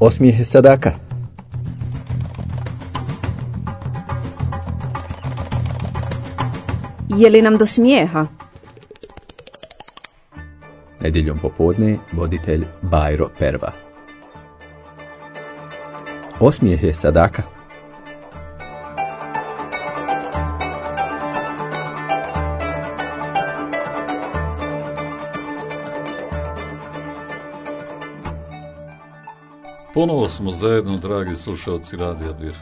Osmijehe sadaka. Je li nam do smijeha? Nedjeljom popodne voditelj Bajro Perva. Osmijehe sadaka. Ponovo smo zajedno, dragi slušalci Radija Bir.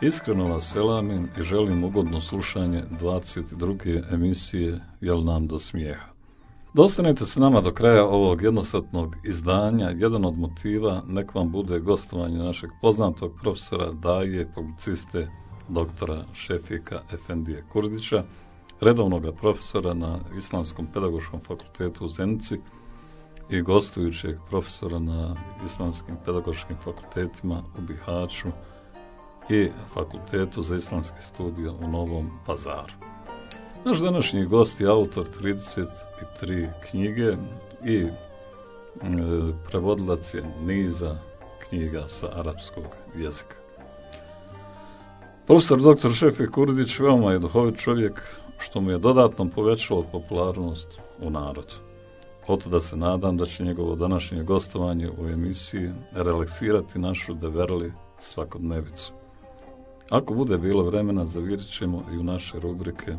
Iskreno vas selamim i želim ugodno slušanje 22. emisije Jel nam do smijeha. Dostanite se nama do kraja ovog jednosatnog izdanja. Jedan od motiva nek vam bude gostovanje našeg poznatog profesora Daje, publiciste, doktora Šefika Efendije Kurdića, redovnog profesora na Islamskom pedagoškom fakultetu u Zenici, i gostujućeg profesora na islamskim pedagoškim fakultetima u Bihaću i fakultetu za islamske studije u Novom Pazaru. Naš današnji gost je autor 33 knjige i e, prevodilac je niza knjiga sa arapskog jezika. Profesor dr. Šefe Kurdić veoma je duhovit čovjek što mu je dodatno povećalo popularnost u narodu. Oto da se nadam da će njegovo današnje gostovanje u emisiji relaksirati našu deverli svakodnevicu. Ako bude bilo vremena, zavirit ćemo i u naše rubrike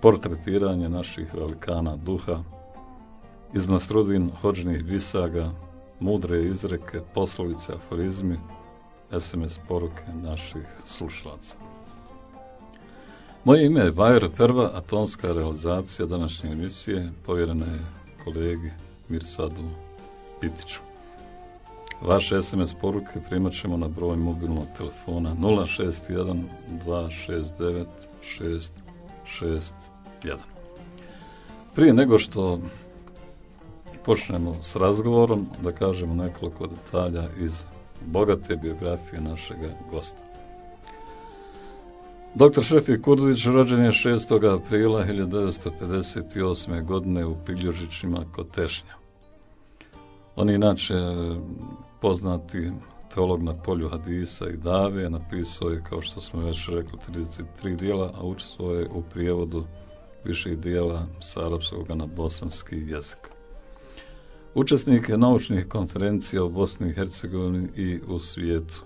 portretiranje naših velikana duha, iz nastrudin hođnih visaga, mudre izreke, poslovice, aforizmi, SMS poruke naših slušalaca. Moje ime je Bajer Perva, a tonska realizacija današnje emisije povjerena je kolegi Mirsadu Pitiću. Vaše SMS poruke primat ćemo na broj mobilnog telefona 061 269 661. Prije nego što počnemo s razgovorom, da kažemo nekoliko detalja iz bogate biografije našeg gosta. Dr. Šefi Kurdić rođen je 6. aprila 1958. godine u Piljužićima kod Tešnja. On je inače e, poznati teolog na polju Hadisa i Dave, napisao je, kao što smo već rekli, 33 dijela, a učestvo je u prijevodu više dijela sa arapskog na bosanski jezik. Učesnik je naučnih konferencija u Bosni i Hercegovini i u svijetu.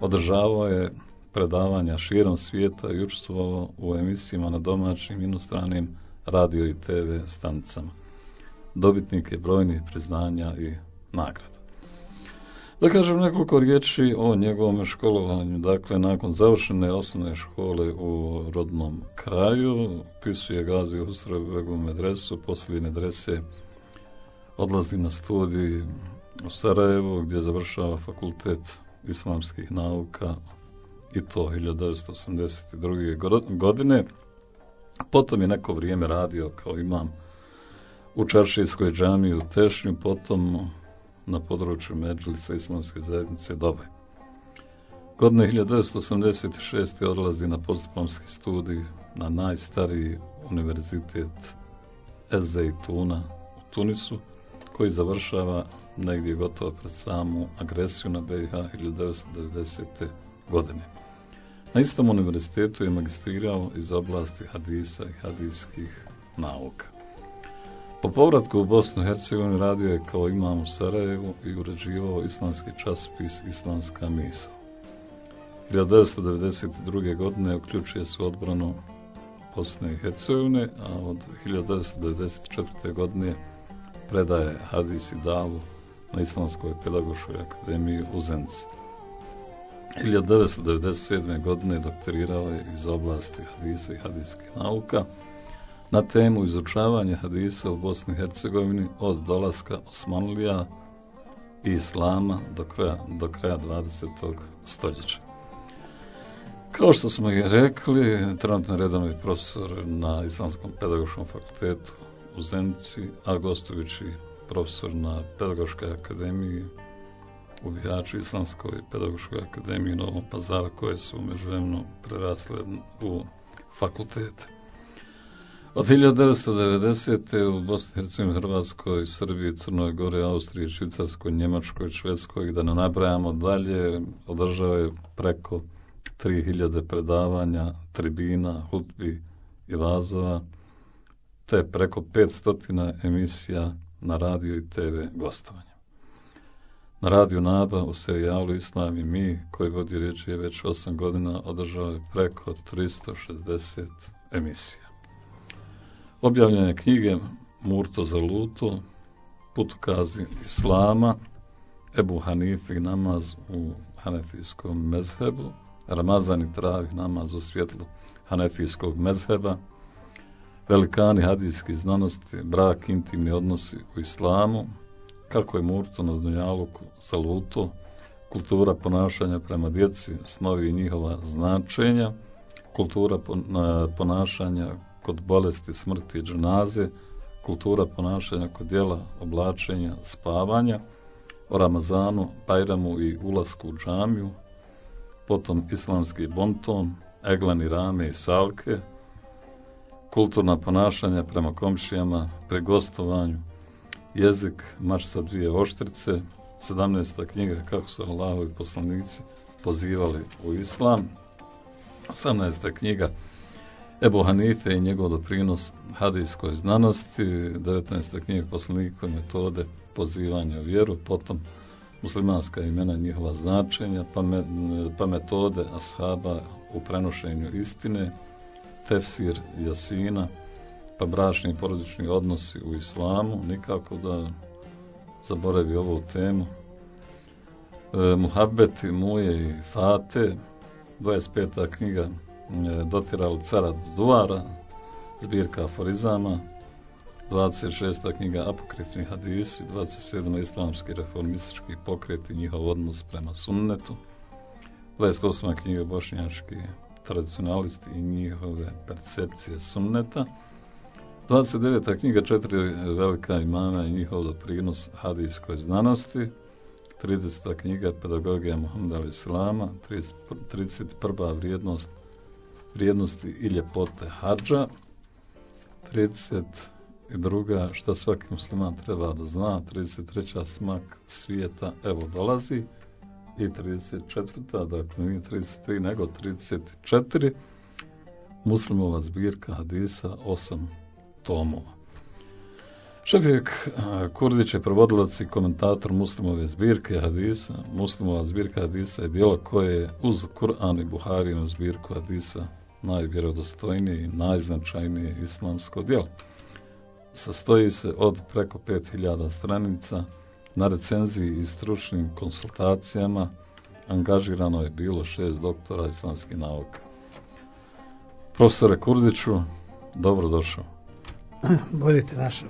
Održavao je predavanja širom svijeta i učestvovao u emisijama na domaćim i inostranim radio i TV stanicama. Dobitnik je brojnih priznanja i nagrada. Da kažem nekoliko riječi o njegovom školovanju. Dakle, nakon završene osnovne škole u rodnom kraju, pisuje Gazi u Srebregu medresu, poslije medrese odlazi na studij u Sarajevo, gdje završava fakultet islamskih nauka i to 1982. godine. Potom je neko vrijeme radio kao imam u Čaršijskoj džami u Tešnju, potom na području Međlisa Islamske zajednice Dobe. Godine 1986. odlazi na postupomski studij na najstariji univerzitet Ezeituna u Tunisu, koji završava negdje gotovo pred samu agresiju na BiH 1990. godine. Na istom univerzitetu je magistrirao iz oblasti hadisa i hadijskih nauka. Po povratku u Bosnu i Hercegovini radio je kao imam u Sarajevu i uređivao islamski časopis Islamska misa. 1992. godine uključuje se u odbranu Bosne i Hercegovine, a od 1994. godine predaje hadis i davu na Islamskoj pedagoškoj akademiji u Zenci. 1997. godine doktorirao je iz oblasti hadisa i hadijskih nauka na temu izučavanja hadisa u Bosni i Hercegovini od dolaska Osmanlija i Islama do kraja, do kraja 20. stoljeća. Kao što smo i rekli, trenutno redovni profesor na Islamskom pedagoškom fakultetu u Zenici, a Gostovići profesor na Pedagoškoj akademiji u Bihaću Islamskoj pedagoškoj akademiji Novom Pazaru koje su umeđu prerasle u fakultete. Od 1990. u Bosni, Hercegovini, Hrvatskoj, Srbiji, Crnoj Gore, Austriji, Švicarskoj, Njemačkoj, Švedskoj, da ne nabrajamo dalje, održao je preko 3000 predavanja, tribina, hutbi i vazova, te preko 500 emisija na radio i TV gostovanja. Na radiju Naba u serijalu Islam i mi, koji vodi riječ je već 8 godina, održao je preko 360 emisija. Objavljene knjige Murto za luto, Putokazi Islama, Ebu i namaz u Hanefijskom mezhebu, Ramazan i Travih namaz u svjetlu Hanefijskog mezheba, Velikani hadijski znanosti, brak, intimni odnosi u islamu, kako je Murto na Dunjaluku saluto, kultura ponašanja prema djeci, snovi i njihova značenja, kultura ponašanja kod bolesti, smrti i dženaze, kultura ponašanja kod djela, oblačenja, spavanja, o Ramazanu, Bajramu i ulasku u džamiju, potom islamski bonton, eglani rame i salke, kulturna ponašanja prema komšijama, pre gostovanju, jezik, mač sa dvije oštrice, 17. knjiga kako su Allahovi poslanici pozivali u islam, 18. knjiga Ebu Hanife i njegov doprinos hadijskoj znanosti, 19. knjiga poslanikove metode pozivanja u vjeru, potom muslimanska imena njihova značenja, pa, me, pa metode ashaba u prenošenju istine, tefsir jasina, pa bračni i porodični odnosi u islamu, nikako da zaboravi ovu temu. E, Muhabbeti muje i fate, 25. knjiga E, dotirali cara Duara, zbirka aforizama, 26. knjiga Apokrifni hadisi, 27. islamski reformistički pokret i njihov odnos prema sunnetu, 28. knjiga Bošnjački tradicionalisti i njihove percepcije sunneta, 29. knjiga Četiri velika imana i njihov doprinos hadijskoj znanosti, 30. knjiga Pedagogija Muhammeda Islama, 31. vrijednost vrijednosti i ljepote hađa. 32. šta svaki musliman treba da zna. 33. smak svijeta evo dolazi. I 34. dakle nije 33 nego 34. Muslimova zbirka hadisa 8 tomova. Šakrijek Kurdić je prevodilac i komentator muslimove zbirke hadisa. Muslimova zbirka hadisa je dijelo koje je uz Kur'an i Buharijom zbirku hadisa najvjerodostojnije i najznačajnije islamsko djelo. Sastoji se od preko 5000 stranica, na recenziji i stručnim konsultacijama angažirano je bilo šest doktora islamskih nauka. Profesore Kurdiću, dobrodošao. Budite našao.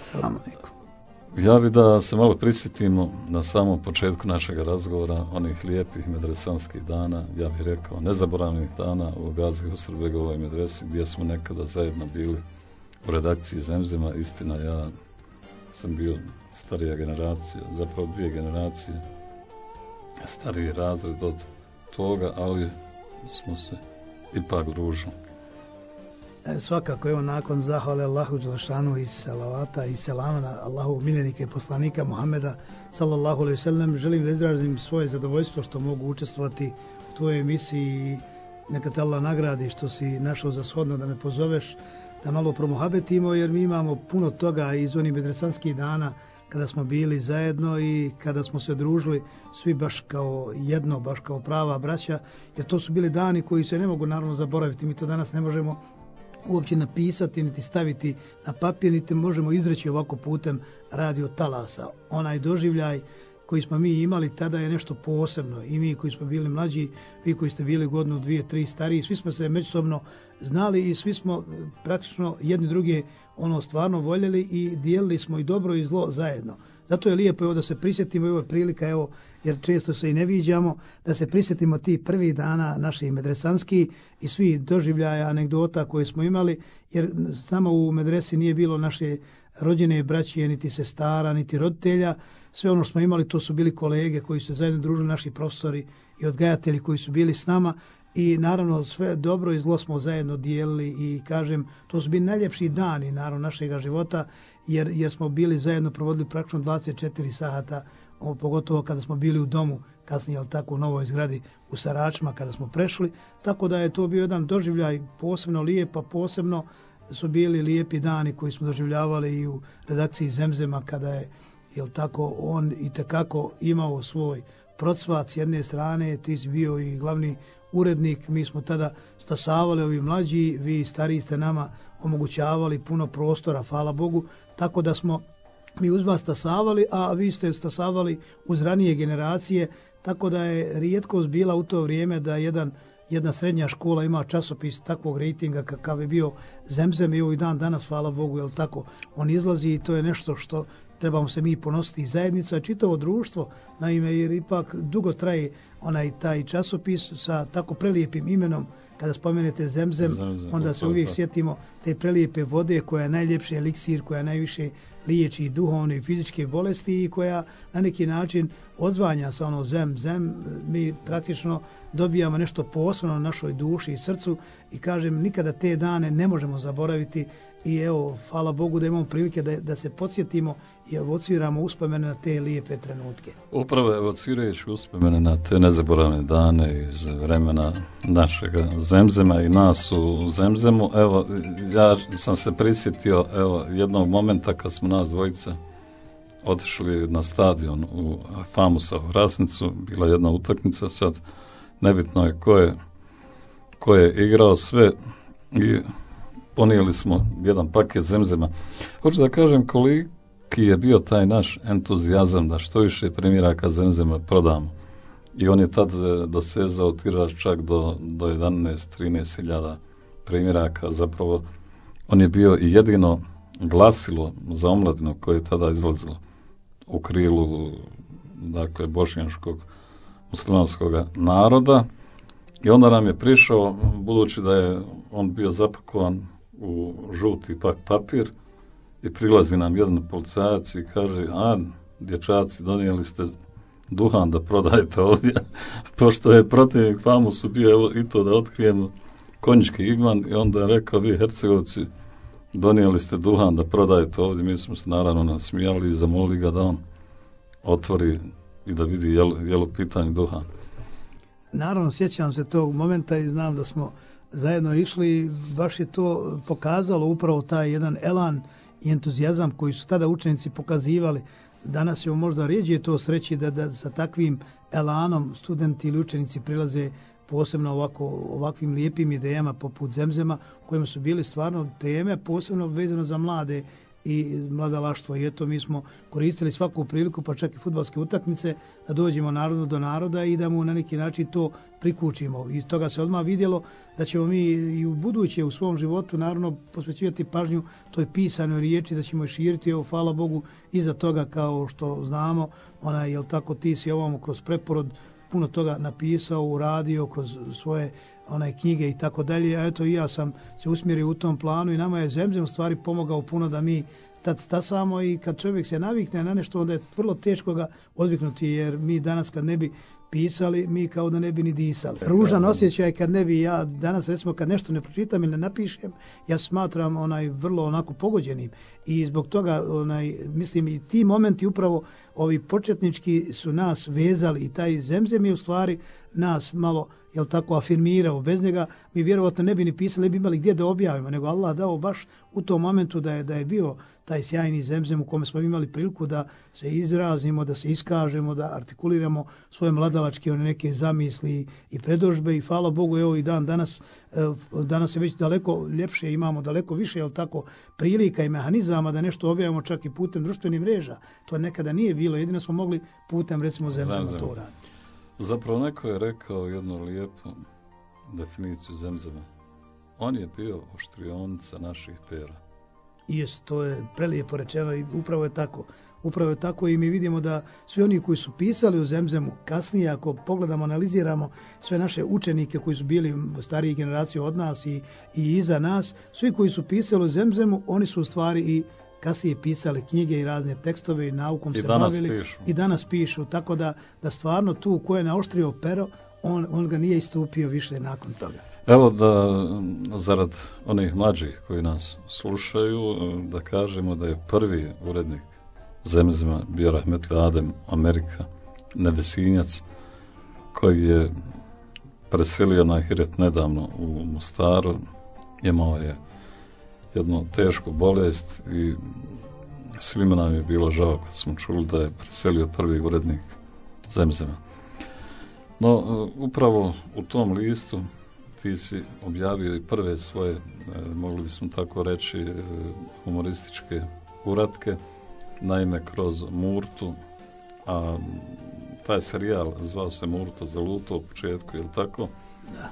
Salam alaikum. Ja bih da se malo prisjetimo na samom početku našeg razgovora onih lijepih medresanskih dana, ja bih rekao nezaboravnih dana u Gazi u Srbegovoj medresi gdje smo nekada zajedno bili u redakciji Zemzima. Istina, ja sam bio starija generacija, zapravo dvije generacije, stariji razred od toga, ali smo se ipak družili. E, svakako evo nakon zahvale Allahu Đelšanu i salavata i selama na Allahu miljenike poslanika Muhameda sallallahu alaihi sallam želim da izrazim svoje zadovoljstvo što mogu učestvovati u tvojoj emisiji i neka te Allah nagradi što si našao za shodno da me pozoveš da malo promuhabetimo jer mi imamo puno toga iz onih medresanskih dana kada smo bili zajedno i kada smo se družili svi baš kao jedno, baš kao prava braća, jer to su bili dani koji se ne mogu naravno zaboraviti, mi to danas ne možemo uopće napisati, niti staviti na papir, niti možemo izreći ovako putem radio talasa. Onaj doživljaj koji smo mi imali tada je nešto posebno. I mi koji smo bili mlađi, vi koji ste bili godinu, dvije, tri stariji, svi smo se međusobno znali i svi smo e, praktično jedni druge ono stvarno voljeli i dijelili smo i dobro i zlo zajedno. Zato je lijepo evo da se prisjetimo i ovo je prilika, evo, jer često se i ne viđamo, da se prisjetimo ti prvi dana naših medresanski i svi doživljaja, anegdota koje smo imali, jer samo u medresi nije bilo naše rođene braće, niti sestara, niti roditelja, sve ono što smo imali, to su bili kolege koji se zajedno družili, naši profesori i odgajatelji koji su bili s nama, i naravno sve dobro i zlo smo zajedno dijelili i kažem, to su bili najljepši dani naravno našeg života, jer, jer smo bili zajedno provodili praktično 24 sata, pogotovo kada smo bili u domu, kasnije, ali tako, u novoj zgradi u Saračima, kada smo prešli, tako da je to bio jedan doživljaj posebno lijep, a posebno su bili lijepi dani koji smo doživljavali i u redakciji Zemzema, kada je, jel tako, on i tekako imao svoj procvat. S jedne strane, ti si bio i glavni urednik, mi smo tada stasavali ovi mlađi, vi stariji ste nama omogućavali puno prostora, hvala Bogu, tako da smo mi uz vas stasavali, a vi ste stasavali uz ranije generacije, tako da je rijetkost bila u to vrijeme da jedan jedna srednja škola ima časopis takvog rejtinga kakav je bio Zemzem i ovaj dan danas, hvala Bogu, je tako, on izlazi i to je nešto što trebamo se mi ponositi i zajednica, čitavo društvo, naime, jer ipak dugo traje onaj taj časopis sa tako prelijepim imenom, kada spomenete Zemzem, Zemzem onda se uvijek sjetimo te prelijepe vode koja je najljepši eliksir, koja najviše liječi duhovne i fizičke bolesti i koja na neki način odzvanja sa ono zem, zem, mi praktično dobijamo nešto posebno na našoj duši i srcu i kažem, nikada te dane ne možemo zaboraviti i evo, hvala Bogu da imamo prilike da, da se podsjetimo i evociramo uspomene na te lijepe trenutke. Upravo evocirajući uspomene na te nezaboravne dane iz vremena našeg zemzema i nas u zemzemu, evo, ja sam se prisjetio evo, jednog momenta kad smo nas dvojice otišli na stadion u Famusa u Rasnicu, bila jedna utakmica, sad nebitno je ko je, ko je igrao sve i ponijeli smo jedan paket zemzema. Hoću da kažem koliki je bio taj naš entuzijazam da što više primjeraka zemzema prodamo. I on je tad e, dosezao tiraž čak do, do 11-13 hiljada primjeraka. Zapravo, on je bio i jedino glasilo za omladinu koje je tada izlazilo u krilu dakle, bošnjanskog muslimanskog naroda. I onda nam je prišao, budući da je on bio zapakovan u žuti pak papir i prilazi nam jedan policajac i kaže, a, dječaci, donijeli ste duhan da prodajete ovdje, pošto je protivnik famusu bio evo, i to da otkrijemo konjički igman i onda je rekao, vi hercegovci, donijeli ste duhan da prodajete ovdje, mi smo se naravno nasmijali i zamolili ga da on otvori i da vidi jel, jel pitanje duhan. Naravno, sjećam se tog momenta i znam da smo zajedno išli, baš je to pokazalo upravo taj jedan elan i entuzijazam koji su tada učenici pokazivali. Danas je možda rijeđe to sreći da, da sa takvim elanom studenti ili učenici prilaze posebno ovako, ovakvim lijepim idejama poput Zemzema, kojima su bili stvarno teme, posebno vezano za mlade i mladalaštvo. I eto, mi smo koristili svaku priliku, pa čak i futbalske utakmice, da dođemo narodu do naroda i da mu na neki način to prikučimo. I toga se odmah vidjelo da ćemo mi i u buduće u svom životu naravno posvećivati pažnju toj pisanoj riječi, da ćemo je širiti, evo, hvala Bogu, iza toga kao što znamo, ona, jel tako, ti si ovom kroz preporod puno toga napisao, uradio kroz svoje onaj knjige i tako dalje, a eto i ja sam se usmjerio u tom planu i nama je Zemzem stvari pomogao puno da mi tad stasamo i kad čovjek se navikne na nešto, onda je vrlo teško ga odviknuti, jer mi danas kad ne bi pisali, mi kao da ne bi ni disali. Ružan osjećaj kad ne bi ja danas, recimo, kad nešto ne pročitam ili ne napišem, ja smatram onaj vrlo onako pogođenim. I zbog toga, onaj, mislim, i ti momenti upravo ovi početnički su nas vezali i taj zemzem je u stvari nas malo, jel tako, afirmirao. Bez njega mi vjerovatno ne bi ni pisali, ne bi imali gdje da objavimo, nego Allah dao baš u tom momentu da je, da je bio taj sjajni zemzem u kome smo imali priliku da se izrazimo, da se iskažemo, da artikuliramo svoje mladalačke one neke zamisli i predožbe i hvala Bogu, evo i dan danas, e, danas je već daleko ljepše, imamo daleko više, jel tako, prilika i mehanizama da nešto objavimo čak i putem društvenih mreža. To nekada nije bilo, jedino smo mogli putem, recimo, zemzema Zemzem. to raditi. Zapravo neko je rekao jednu lijepu definiciju zemzema. On je bio oštrionica naših pera. Jes, to je prelijepo rečeno i upravo je tako. Upravo je tako i mi vidimo da svi oni koji su pisali u Zemzemu, kasnije ako pogledamo, analiziramo sve naše učenike koji su bili stariji generacije od nas i, i iza nas, svi koji su pisali u Zemzemu, oni su u stvari i kasnije pisali knjige i razne tekstove i naukom I se bavili pišu. i danas pišu. Tako da, da stvarno tu ko je naoštrio pero, on, on ga nije istupio više nakon toga. Evo da, zarad onih mlađih koji nas slušaju, da kažemo da je prvi urednik Zemzima bio Rahmetli Adem Amerika, Nevesinjac, koji je preselio na Hiret nedavno u Mostaru, imao je jednu tešku bolest i svima nam je bilo žao kad smo čuli da je preselio prvi urednik Zemzima. No, upravo u tom listu ti si objavio i prve svoje, e, mogli bismo tako reći, e, humorističke uratke, naime kroz Murtu, a taj serijal zvao se Murto za luto u početku, je li tako? Da.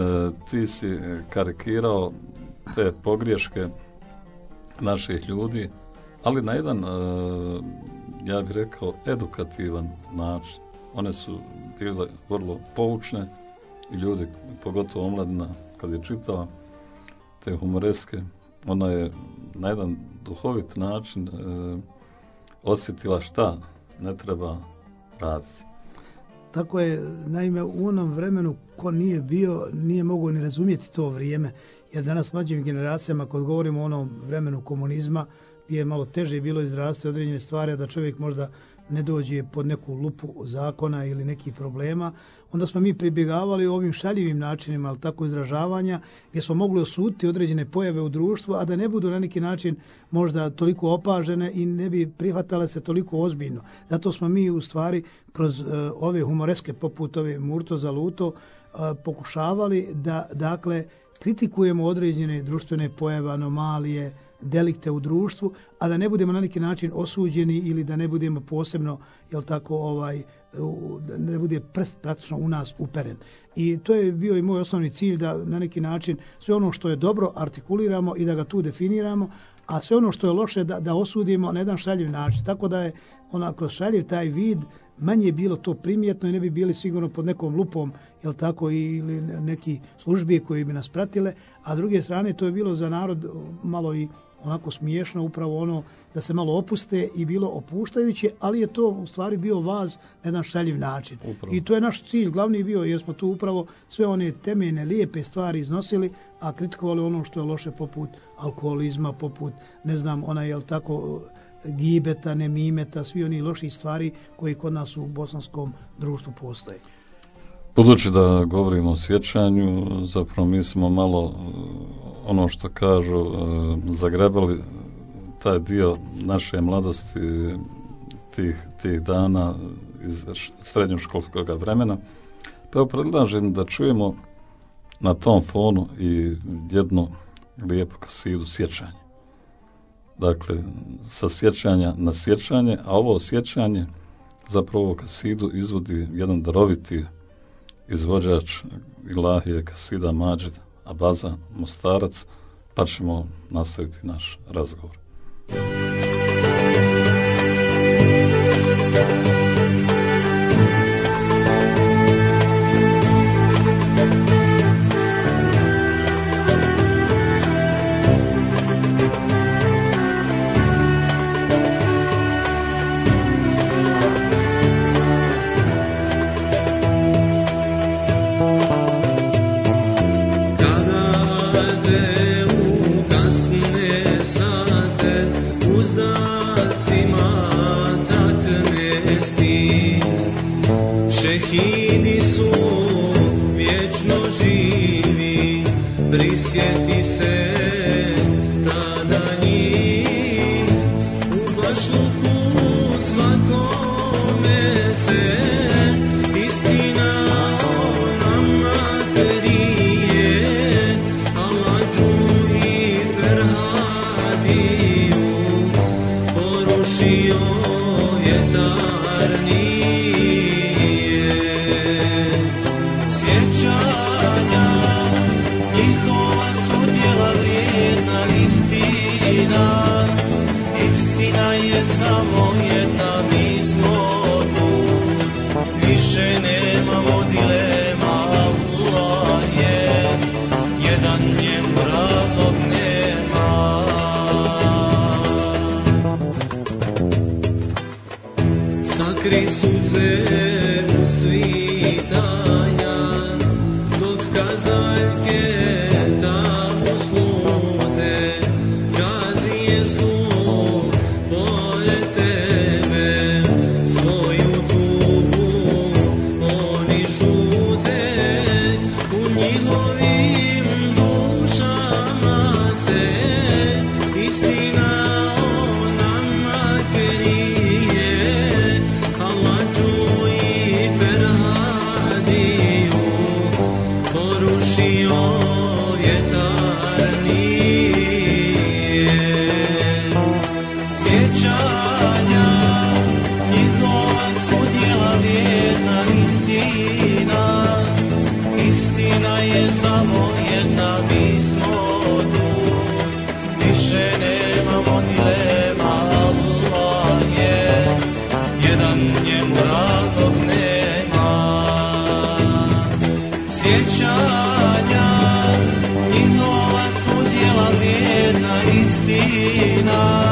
E, ti si karikirao te pogriješke naših ljudi, ali na jedan, e, ja bih rekao, edukativan način. One su bile vrlo poučne i ljudi, pogotovo omladina, kad je čitala te humoreske, ona je na jedan duhovit način e, osjetila šta ne treba raditi. Tako je, naime, u onom vremenu ko nije bio, nije mogao ni razumijeti to vrijeme, jer danas mlađim generacijama, kad govorimo o onom vremenu komunizma, gdje je malo teže bilo izrasti određene stvari, da čovjek možda ne dođe pod neku lupu zakona ili nekih problema, onda smo mi pribjegavali ovim šaljivim načinima, ali tako izražavanja, gdje smo mogli osuditi određene pojave u društvu, a da ne budu na neki način možda toliko opažene i ne bi prihvatale se toliko ozbiljno. Zato smo mi u stvari kroz uh, ove humoreske poput ove Murto za Luto uh, pokušavali da, dakle, kritikujemo određene društvene pojave, anomalije, delikte u društvu, a da ne budemo na neki način osuđeni ili da ne budemo posebno, jel tako, ovaj, da ne bude prst praktično u nas uperen. I to je bio i moj osnovni cilj da na neki način sve ono što je dobro artikuliramo i da ga tu definiramo, a sve ono što je loše da, da osudimo na jedan šaljiv način. Tako da je onako šaljiv taj vid manje je bilo to primjetno i ne bi bili sigurno pod nekom lupom jel tako ili neki službi koji bi nas pratile, a druge strane to je bilo za narod malo i onako smiješno upravo ono da se malo opuste i bilo opuštajuće, ali je to u stvari bio vaz na jedan šaljiv način. Upravo. I to je naš cilj, glavni bio, jer smo tu upravo sve one temene, lijepe stvari iznosili, a kritikovali ono što je loše poput alkoholizma, poput, ne znam, ona je tako gibeta, nemimeta, svi oni loši stvari koji kod nas u bosanskom društvu postoje. Budući da govorimo o sjećanju, zapravo mi smo malo e, ono što kažu, e, zagrebali taj dio naše mladosti tih, tih dana iz srednjoškolskog vremena. Pa evo predlažem da čujemo na tom fonu i jednu lijepu kasidu sjećanja. Dakle, sa sjećanja na sjećanje, a ovo sjećanje zapravo kasidu izvodi jedan daroviti izvođač Ilahije Kasida Mađid Abaza Mostarac, pa ćemo nastaviti naš razgovor. Vidi su vječno živi prisjeti You Palestina.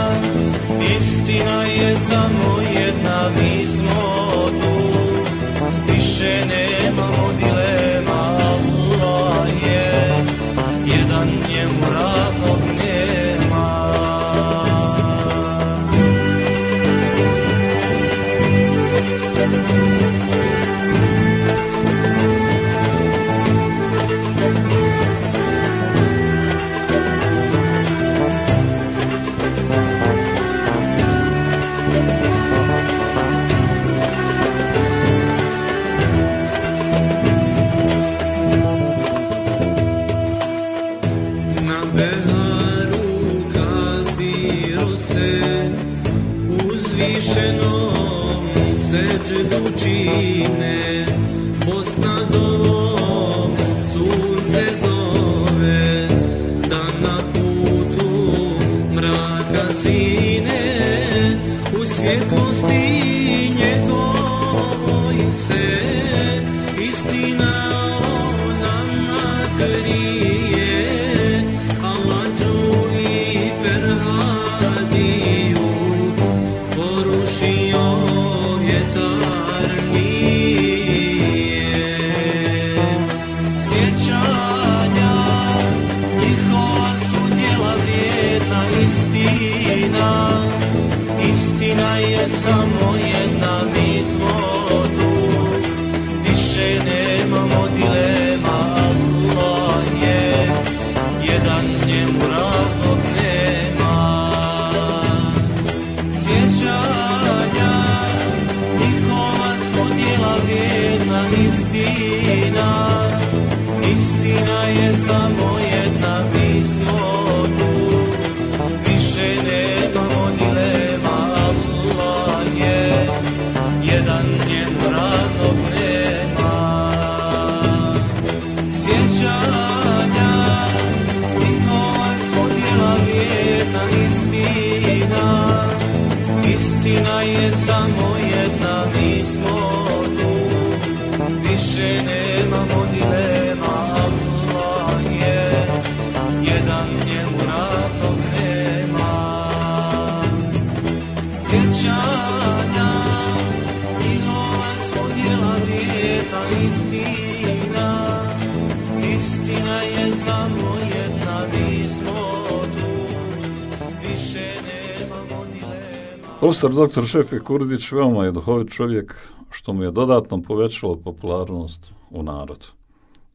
Profesor dr. Šefe Kurdić veoma je duhovit čovjek što mu je dodatno povećalo popularnost u narodu.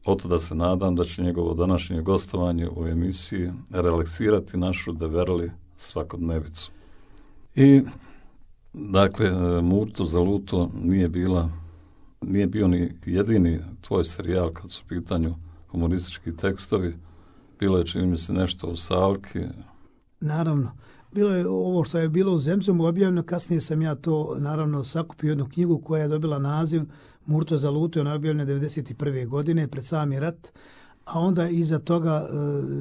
Oto da se nadam da će njegovo današnje gostovanje u emisiji relaksirati našu deverli svakodnevicu. I, dakle, Murto za Luto nije bila, nije bio ni jedini tvoj serijal kad su u pitanju humoristički tekstovi. Bilo je čini mi se nešto u Salki. Naravno bilo je ovo što je bilo u Zemzom objavljeno, kasnije sam ja to naravno sakupio jednu knjigu koja je dobila naziv Murto za luto, ona je objavljena 1991. godine pred sami rat, a onda iza toga, e,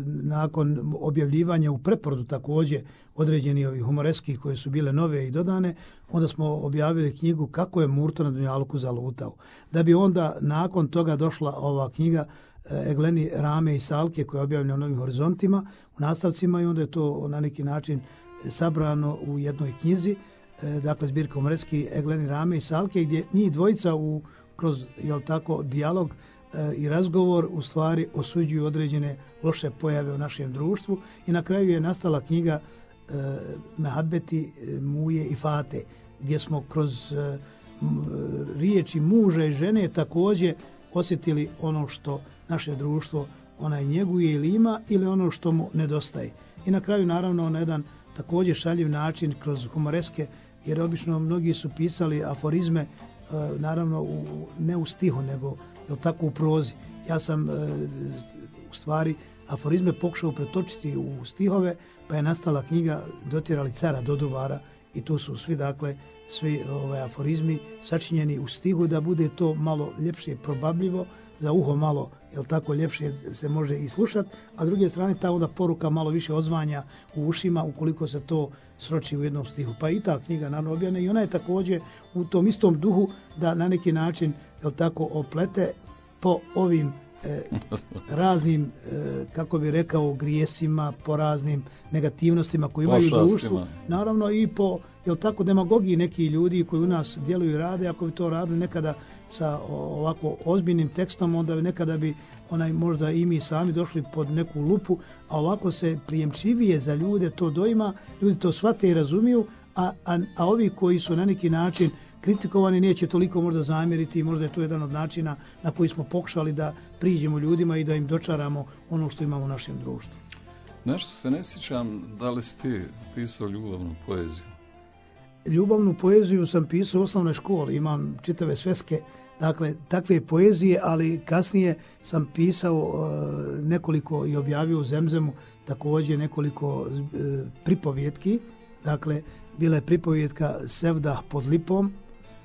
nakon objavljivanja u preporodu također određeni ovi humoreski koje su bile nove i dodane, onda smo objavili knjigu Kako je Murto na Dunjaluku zalutao. Da bi onda nakon toga došla ova knjiga Eh, Egleni Rame i Salke koja je objavljena u Novim horizontima u nastavcima i onda je to na neki način eh, sabrano u jednoj knjizi, eh, dakle zbirka Umreski, Egleni Rame i Salke, gdje njih dvojica u, kroz jel tako, dijalog i razgovor u stvari osuđuju određene loše pojave u našem društvu. I na kraju je nastala knjiga e, Mehabeti, Muje i Fate, gdje smo kroz e, riječi muža i žene također osjetili ono što naše društvo onaj njeguje ili ima ili ono što mu nedostaje. I na kraju naravno na jedan također šaljiv način kroz humoreske, jer obično mnogi su pisali aforizme, e, naravno u, ne u stihu, nego je tako u prozi. Ja sam e, u stvari aforizme pokušao pretočiti u stihove, pa je nastala knjiga Dotirali cara do duvara i tu su svi, dakle, svi ovaj, aforizmi sačinjeni u stihu da bude to malo ljepše probabljivo, za uho malo, jel tako, ljepše se može i slušat, a s druge strane ta onda poruka malo više odzvanja u ušima ukoliko se to sroči u jednom stihu. Pa i ta knjiga naravno objavna i ona je također u tom istom duhu da na neki način, jel tako, oplete po ovim e, raznim, e, kako bi rekao, grijesima, po raznim negativnostima koji imaju u društvu. Naravno i po, jel tako, demagogiji neki ljudi koji u nas djeluju i rade, ako bi to radili nekada sa ovako ozbiljnim tekstom, onda bi nekada bi onaj možda i mi sami došli pod neku lupu, a ovako se prijemčivije za ljude to doima, ljudi to shvate i razumiju, a, a, a ovi koji su na neki način kritikovani neće toliko možda zamjeriti možda je to jedan od načina na koji smo pokušali da priđemo ljudima i da im dočaramo ono što imamo u našem društvu. Nešto se ne sjećam, da li si ti pisao ljubavnu poeziju? Ljubavnu poeziju sam pisao u osnovnoj školi, imam čitave sveske, dakle, takve poezije, ali kasnije sam pisao e, nekoliko i objavio u Zemzemu također nekoliko uh, pripovjetki, dakle, bila je pripovjetka Sevdah pod lipom,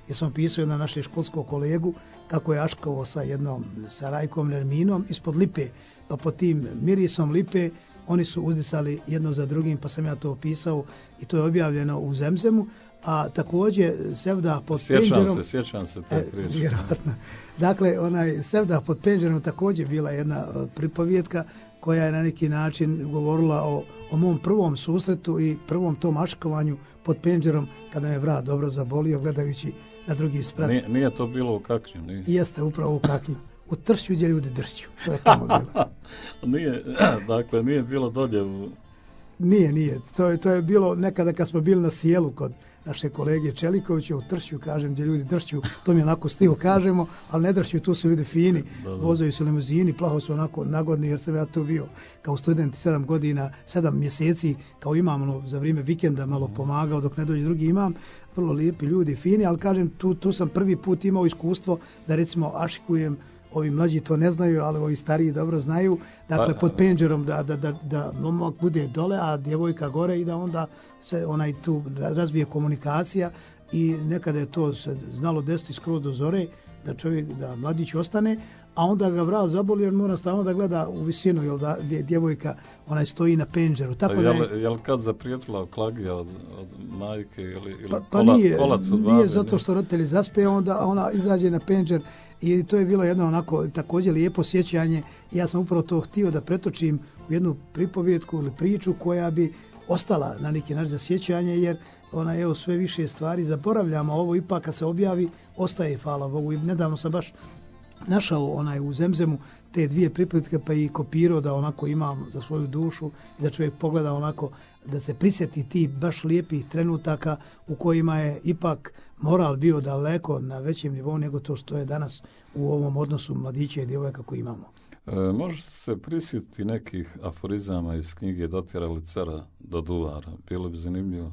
gdje sam pisao na naše školskog kolegu kako je Aškovo sa jednom sa Rajkom Nerminom ispod lipe, pa po tim mirisom lipe oni su uzdisali jedno za drugim, pa sam ja to opisao i to je objavljeno u Zemzemu, a također Sevda pod sjećam penđerom... Sjećam se, sjećam se te priče. E, vjerojatno. Dakle, onaj Sevda pod penđerom također bila jedna e, pripovjetka koja je na neki način govorila o, o mom prvom susretu i prvom tom aškovanju pod penđerom kada me vrat dobro zabolio gledajući na drugi sprat. Nije, nije to bilo u kaknju, nije? Jeste, upravo u kaknju. U tršću gdje ljudi dršću. To je tamo bilo. nije, dakle, nije bilo dolje u... Nije, nije. To je, to je bilo nekada kad smo bili na sjelu kod naše kolege Čelikovića u Tršću, kažem, gdje ljudi dršću, to mi onako stivo kažemo, ali ne dršću, tu su ljudi fini, vozaju se limuzini, plaho su onako nagodni, jer sam ja tu bio kao student sedam godina, sedam mjeseci, kao imam ono, za vrijeme vikenda malo mhm. pomagao dok ne dođe drugi imam, vrlo lijepi ljudi, fini, ali kažem, tu, tu sam prvi put imao iskustvo da recimo ašikujem ovi mlađi to ne znaju, ali ovi stariji dobro znaju, dakle pod penđerom da, da, da, da momak bude dole, a djevojka gore i da onda se onaj tu razvije komunikacija i nekada je to se znalo desiti skroz do zore, da čovjek, da mladić ostane, a onda ga vrat zaboli jer mora stavno da gleda u visinu, jel da djevojka onaj stoji na penđeru. Tako pa, da je, jel kad zaprijetila klagija od, od majke ili, ili pa, pa nije, kolac od nije zato što roditelji zaspe, onda ona izađe na penđer i to je bilo jedno onako također lijepo sjećanje. Ja sam upravo to htio da pretočim u jednu pripovjetku ili priču koja bi ostala na neki način za sjećanje, jer ona je sve više stvari zaboravljamo, ovo ipak kad se objavi, ostaje, hvala Bogu. I nedavno sam baš našao onaj u Zemzemu te dvije pripovjetke pa i kopirao da onako imam za svoju dušu i da čovjek pogleda onako da se prisjeti ti baš lijepih trenutaka u kojima je ipak moral bio daleko na većem nivou nego to što je danas u ovom odnosu mladića i djevojka koji imamo. E, može se prisjetiti nekih aforizama iz knjige Dotjerali cara do duvara. Bilo bi zanimljivo.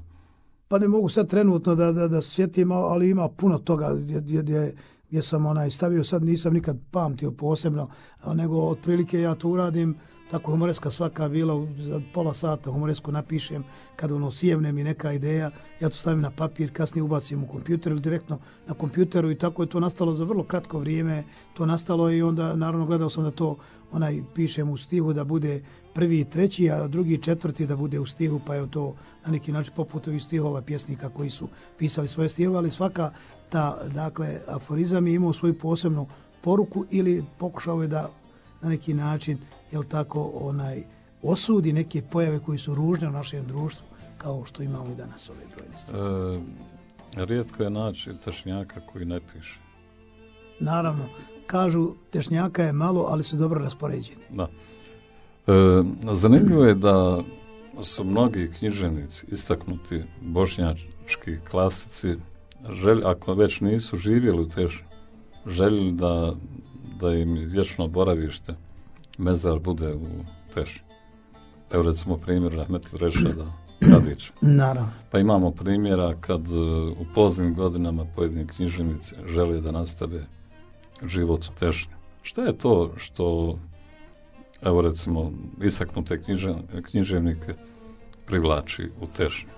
Pa ne mogu sad trenutno da, da, da sjetim, ali ima puno toga gdje, gdje, gdje, gdje sam onaj stavio, sad nisam nikad pamtio posebno, nego otprilike ja to uradim, tako humoreska svaka bila, za pola sata humoresku napišem, kada ono sjevne mi neka ideja, ja to stavim na papir, kasnije ubacim u kompjuter ili direktno na kompjuteru i tako je to nastalo za vrlo kratko vrijeme, to nastalo i onda naravno gledao sam da to onaj pišem u stihu da bude prvi i treći, a drugi i četvrti da bude u stihu, pa je to na neki način poput ovih stihova pjesnika koji su pisali svoje stihove, ali svaka ta, dakle, aforizam je imao svoju posebnu poruku ili pokušao je da na neki način jel tako onaj osudi neke pojave koji su ružne u našem društvu kao što imamo i danas ove brojne stvari. E, rijetko je naći tešnjaka koji ne piše. Naravno, kažu tešnjaka je malo, ali su dobro raspoređeni. Da. E, zanimljivo je da su mnogi knjiženici istaknuti bošnjački klasici želj, ako već nisu živjeli u tešnju, željeli da, da im vječno boravište mezar bude u Teši. Evo recimo primjer Rahmetli Rešada Kadić. Naravno. Pa imamo primjera kad e, u poznim godinama pojedini književnici žele da nastave život u Tešnju. Šta je to što evo recimo istaknute književnike privlači u Tešnju?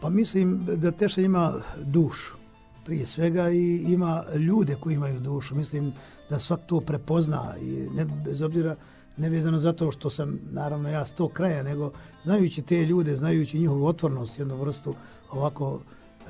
Pa mislim da Tešnja ima dušu prije svega i ima ljude koji imaju dušu. Mislim da svak to prepozna i ne, bez obzira nevezano zato što sam naravno ja sto kraja, nego znajući te ljude, znajući njihovu otvornost, jednu vrstu ovako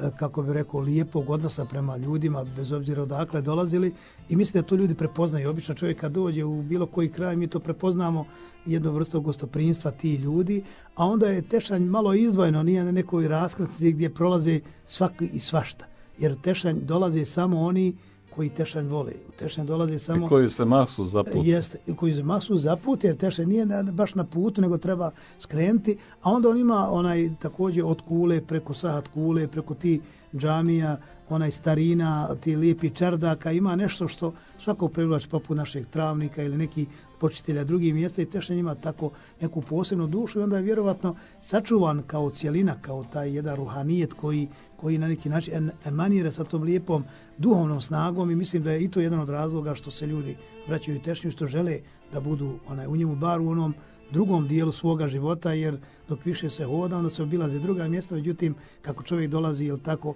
e, kako bi rekao, lijepog odnosa prema ljudima, bez obzira odakle dolazili. I mislim da to ljudi prepoznaju. Obično čovjek kad dođe u bilo koji kraj, mi to prepoznamo jednu vrstu gostoprinstva ti ljudi, a onda je Tešanj malo izdvojeno, nije na nekoj raskratnici gdje prolaze svaki i svašta. Jer Tešanj dolaze samo oni koji Tešanj vole. U Tešanj dolaze samo... I koji se masu zapute. Jeste, i koji se masu zapute, jer Tešanj nije na, baš na putu, nego treba skrenuti. A onda on ima onaj također od kule, preko sahat kule, preko ti džamija, onaj starina, ti lijepi čardaka, ima nešto što svako privlači poput našeg travnika ili neki počitelja drugih mjesta i tešnja ima tako neku posebnu dušu i onda je vjerovatno sačuvan kao cijelina, kao taj jedan ruhanijet koji, koji na neki način emanira sa tom lijepom duhovnom snagom i mislim da je i to jedan od razloga što se ljudi vraćaju u Tešnju, što žele da budu onaj, u njemu bar u onom drugom dijelu svoga života, jer dok više se hoda, onda se obilaze druga mjesta, međutim, kako čovjek dolazi, ili tako,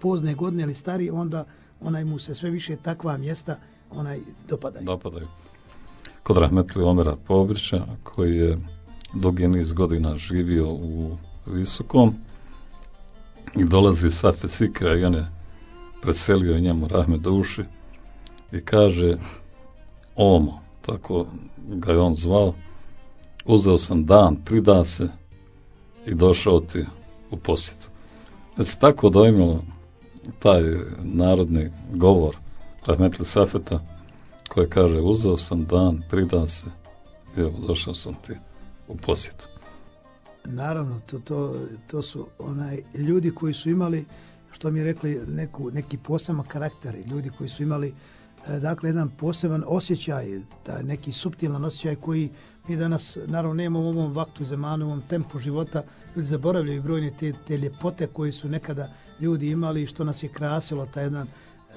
pozne godine ili stari, onda onaj mu se sve više takva mjesta onaj dopadaju. Dopadaju. Kod Rahmetli Omera Pobrića, koji je dugi niz godina živio u Visokom, i dolazi sa Fesikra i on je preselio njemu Rahmet duši i kaže Omo, tako ga je on zvao, uzeo sam dan, prida se i došao ti u posjetu. Da se tako dojmilo taj narodni govor Rahmetli Safeta koji kaže uzeo sam dan, pridan se i evo došao sam ti u posjetu. Naravno, to, to, to su onaj ljudi koji su imali, što mi je rekli, neku, neki poseban karakter, ljudi koji su imali e, dakle jedan poseban osjećaj, da neki subtilan osjećaj koji mi danas naravno nemamo u ovom vaktu zemanu, u ovom tempu života, ljudi zaboravljaju brojne te, te ljepote koji su nekada ljudi imali što nas je krasilo, taj jedan,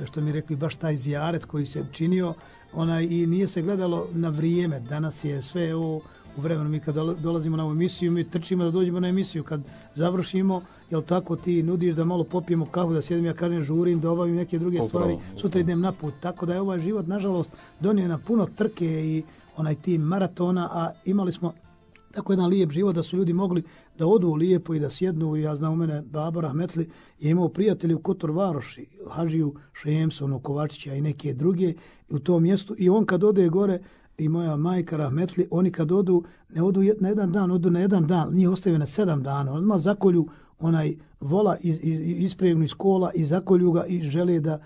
što mi rekli, baš taj zijaret koji se činio, onaj, i nije se gledalo na vrijeme, danas je sve ovo, u vremenu. Mi kad dolazimo na ovu emisiju, mi trčimo da dođemo na emisiju, kad završimo, jel tako ti nudiš da malo popijemo kahu, da sjedim, ja kažem žurim, da obavim neke druge upravo, stvari, sutra idem na put, tako da je ovaj život, nažalost, donio na puno trke i onaj tim maratona, a imali smo tako jedan lijep život da su ljudi mogli da odu lijepo i da sjednu. Ja znam u mene Babo Rahmetli je imao prijatelje u Kotor Varoši Hažiju Šejemsonu Kovačića i neke druge u tom mjestu. I on kad ode gore i moja majka Rahmetli, oni kad odu, ne odu na jedan dan, odu na jedan dan, nije ostave na sedam dana, odmah zakolju onaj vola iz, iz, ispregnu iz kola i zakolju ga i žele da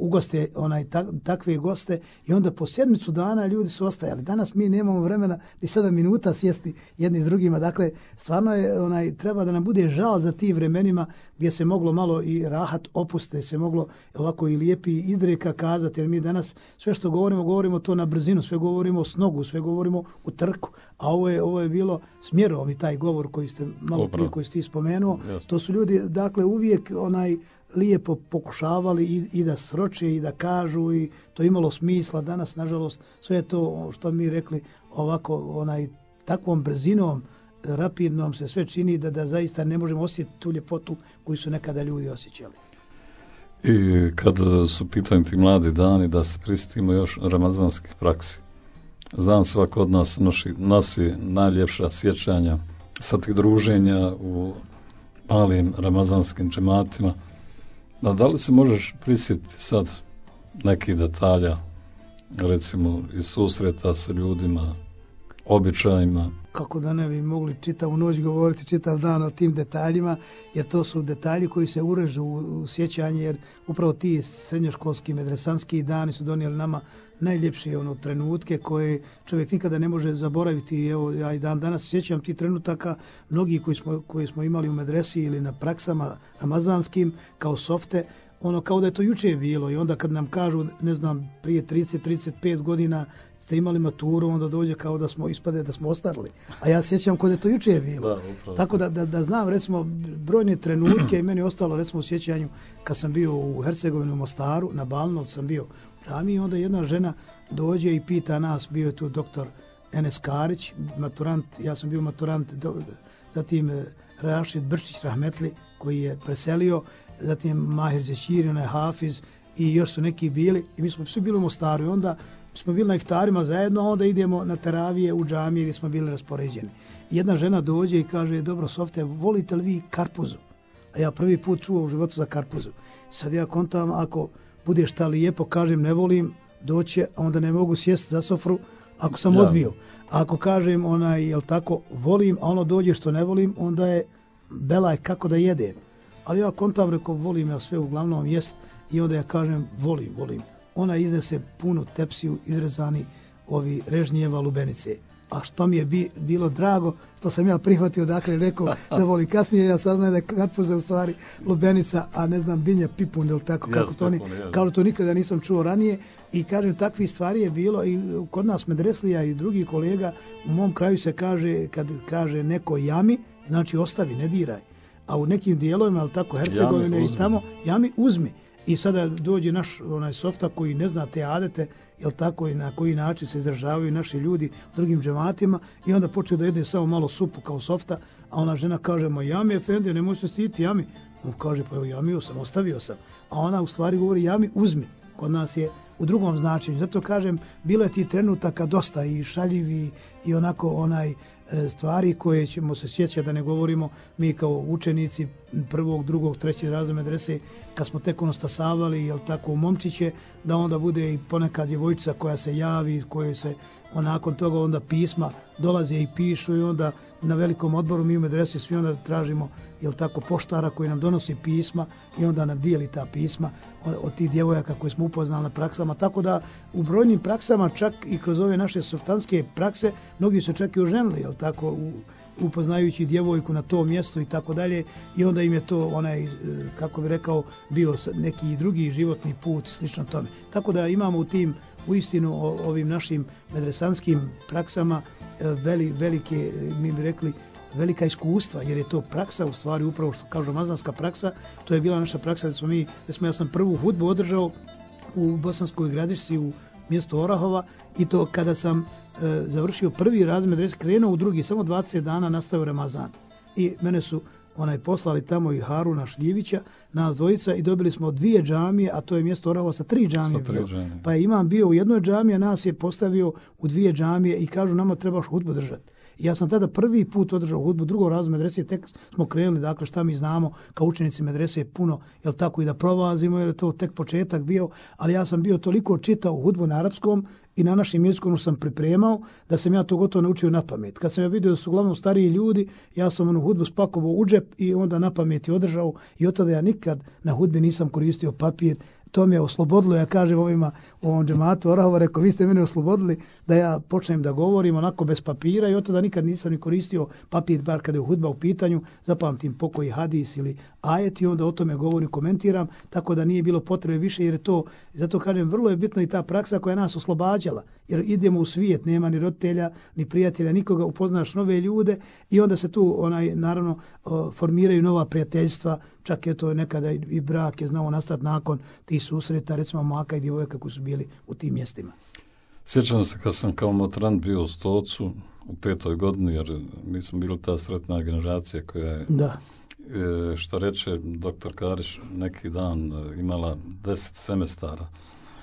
ugoste onaj tak, takve goste i onda po sedmicu dana ljudi su ostajali. Danas mi nemamo vremena ni 7 minuta sjesti jedni drugima. Dakle, stvarno je onaj treba da nam bude žal za ti vremenima gdje se moglo malo i rahat opuste, se moglo ovako i lijepi izreka kazati, jer mi danas sve što govorimo, govorimo to na brzinu, sve govorimo s nogu, sve govorimo u trku, a ovo je, ovo je bilo smjerovi taj govor koji ste malo prije koji ste ispomenuo. Yes. To su ljudi, dakle, uvijek onaj lijepo pokušavali i, i da sroče i da kažu i to imalo smisla. Danas, nažalost, sve to što mi rekli ovako, onaj takvom brzinom, rapidnom se sve čini da da zaista ne možemo osjetiti tu ljepotu koju su nekada ljudi osjećali. I kad su pitanje ti mladi dani da se pristimo još ramazanskih praksi, znam svako od nas nosi, nosi najljepša sjećanja sa tih druženja u malim ramazanskim džematima, Da, da li se možeš prisjetiti sad nekih detalja, recimo iz susreta sa ljudima, običajima? Kako da ne bi mogli čitavu noć govoriti čitav dan o tim detaljima, jer to su detalji koji se urežu u sjećanje, jer upravo ti srednjoškolski medresanski dani su donijeli nama najljepše ono trenutke koje čovjek nikada ne može zaboraviti. Evo, ja i dan danas sjećam ti trenutaka, mnogi koji smo, koji smo imali u medresi ili na praksama ramazanskim kao softe, ono kao da je to juče bilo i onda kad nam kažu, ne znam, prije 30-35 godina ste imali maturu, onda dođe kao da smo ispade da smo ostarili. A ja sjećam kod je to juče je bilo. Da, Tako da, da, da znam, recimo, brojne trenutke i meni ostalo, recimo, u sjećanju kad sam bio u Hercegovini u Mostaru, na Balnovcu sam bio džami i onda jedna žena dođe i pita nas, bio je tu doktor Enes Karić, maturant, ja sam bio maturant, do, zatim eh, Rašid Brčić Rahmetli koji je preselio, zatim Mahir Zećiri, onaj Hafiz i još su neki bili i mi smo svi bili u Mostaru i onda smo bili na iftarima zajedno, a onda idemo na teravije u džamije gdje smo bili raspoređeni. Jedna žena dođe i kaže, dobro, Softe, volite li vi karpuzu? a ja prvi put čuo u životu za karpuzu. Sad ja kontam, ako bude šta lijepo, kažem ne volim, doće, onda ne mogu sjesti za sofru, ako sam ja. odbio. A ako kažem, onaj, jel tako, volim, a ono dođe što ne volim, onda je belaj kako da jedem. Ali ja kontam, reko, volim ja sve uglavnom jest, i onda ja kažem, volim, volim. Ona iznese puno tepsiju izrezani ovi režnjeva lubenice. A što mi je bi, bilo drago što sam ja prihvatio dakle rekao da voli kasnije ja saznajem da je karpuza u stvari lubenica a ne znam binja pipun ili tako kako to, ni, kao to nikada nisam čuo ranije. I kažem takvi stvari je bilo i kod nas medreslija i drugi kolega u mom kraju se kaže kad kaže neko jami znači ostavi ne diraj. A u nekim dijelovima ali tako Hercegovine i tamo jami uzmi I sada dođe naš onaj softa koji ne zna te adete, jel tako i na koji način se izdržavaju naši ljudi u drugim džematima i onda počne da jede samo malo supu kao softa, a ona žena kaže, ma jami efendi, nemoj se stiti jami. On kaže, pa evo jamio sam, ostavio sam. A ona u stvari govori, jami uzmi. Kod nas je u drugom značenju. Zato kažem, bilo je ti trenutaka dosta i šaljivi i onako onaj e, stvari koje ćemo se sjećati da ne govorimo mi kao učenici prvog, drugog, trećeg razreda medrese kad smo tek ono stasavali jel tako u momčiće da onda bude i ponekad djevojčica koja se javi koje se nakon toga onda pisma dolaze i pišu i onda na velikom odboru mi u medresi svi onda tražimo jel tako poštara koji nam donosi pisma i onda nam dijeli ta pisma od, od tih djevojaka koje smo upoznali na praksama. Tako da u brojnim praksama čak i kroz ove naše softanske prakse mnogi su čak i oženili jel tako u, upoznajući djevojku na to mjesto i tako dalje. I onda im je to onaj e, kako bi rekao bio neki drugi životni put slično tome. Tako da imamo u tim u istinu ovim našim medresanskim praksama e, veli, velike, e, mi bi rekli, velika iskustva, jer je to praksa, u stvari upravo što kažu mazanska praksa, to je bila naša praksa da smo mi, da smo ja sam prvu hudbu održao u Bosanskoj gradišci u mjestu Orahova i to kada sam e, završio prvi razmed, krenuo u drugi, samo 20 dana nastavio Ramazan. I mene su onaj poslali tamo i Haruna Šljivića, nas dvojica i dobili smo dvije džamije, a to je mjesto Orava sa tri džamije. Sa tri džamije. Pa je imam bio u jednoj džamiji, a nas je postavio u dvije džamije i kažu nama trebaš hudbu držati. Ja sam tada prvi put održao hudbu, drugo razum medrese, tek smo krenuli, dakle šta mi znamo kao učenici medrese puno, jel tako i da provazimo, jer je to tek početak bio, ali ja sam bio toliko čitao hudbu na arapskom i na našem jeziku ono sam pripremao da sam ja to gotovo naučio na pamet. Kad sam ja vidio da su uglavnom stariji ljudi, ja sam onu hudbu spakovao u džep i onda na pamet održao i od tada ja nikad na hudbi nisam koristio papir, to me je oslobodilo, ja kažem ovima u ovom džematu Orahova, rekao, vi ste mene oslobodili da ja počnem da govorim onako bez papira i od tada nikad nisam ni koristio papir, bar kada je hudba u pitanju, zapamtim pokoji hadis ili ajet i onda o tome govorim, komentiram, tako da nije bilo potrebe više, jer je to, zato kažem, vrlo je bitno i ta praksa koja nas oslobađala, jer idemo u svijet, nema ni roditelja, ni prijatelja, nikoga, upoznaš nove ljude i onda se tu, onaj, naravno, formiraju nova prijateljstva, čak je to nekada i brak je znao nastati nakon tih susreta, recimo maka i djevojka koji su bili u tim mjestima. Sjećam se kad sam kao motrant bio u Stocu u petoj godini, jer mi smo bili ta sretna generacija koja je, da. E, što reče doktor Kariš, neki dan e, imala deset semestara,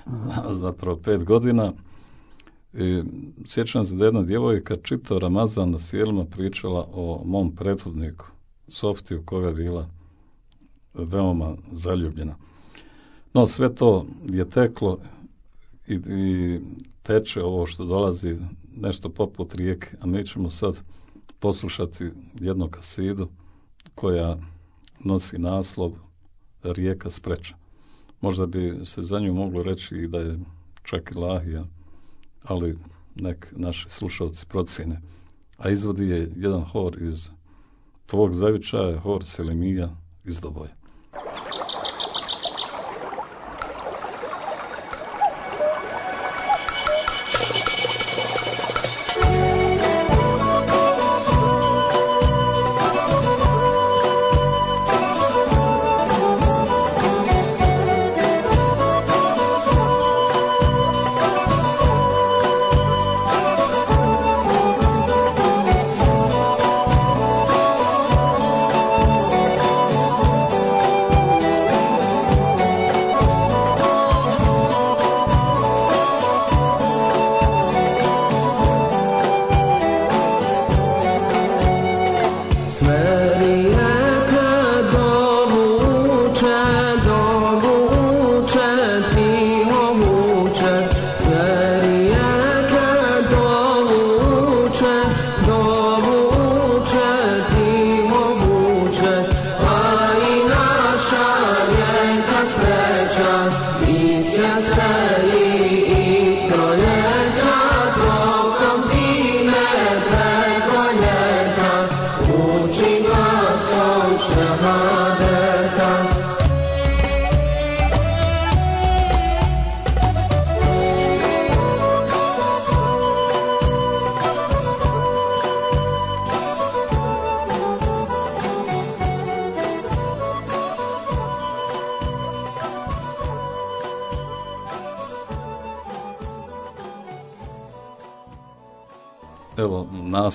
Aha. zapravo pet godina. I sjećam se da jedna djevojka čitao Ramazan na sjelima pričala o mom prethodniku, Softi, u koga je bila veoma zaljubljena. No, sve to je teklo i, i teče ovo što dolazi nešto poput rijeke, a mi ćemo sad poslušati jednu kasidu koja nosi naslov Rijeka spreča. Možda bi se za nju moglo reći i da je čak i lahija, ali nek naši slušalci procene. A izvodi je jedan hor iz tvog zavičaja, hor Selimija iz Doboja.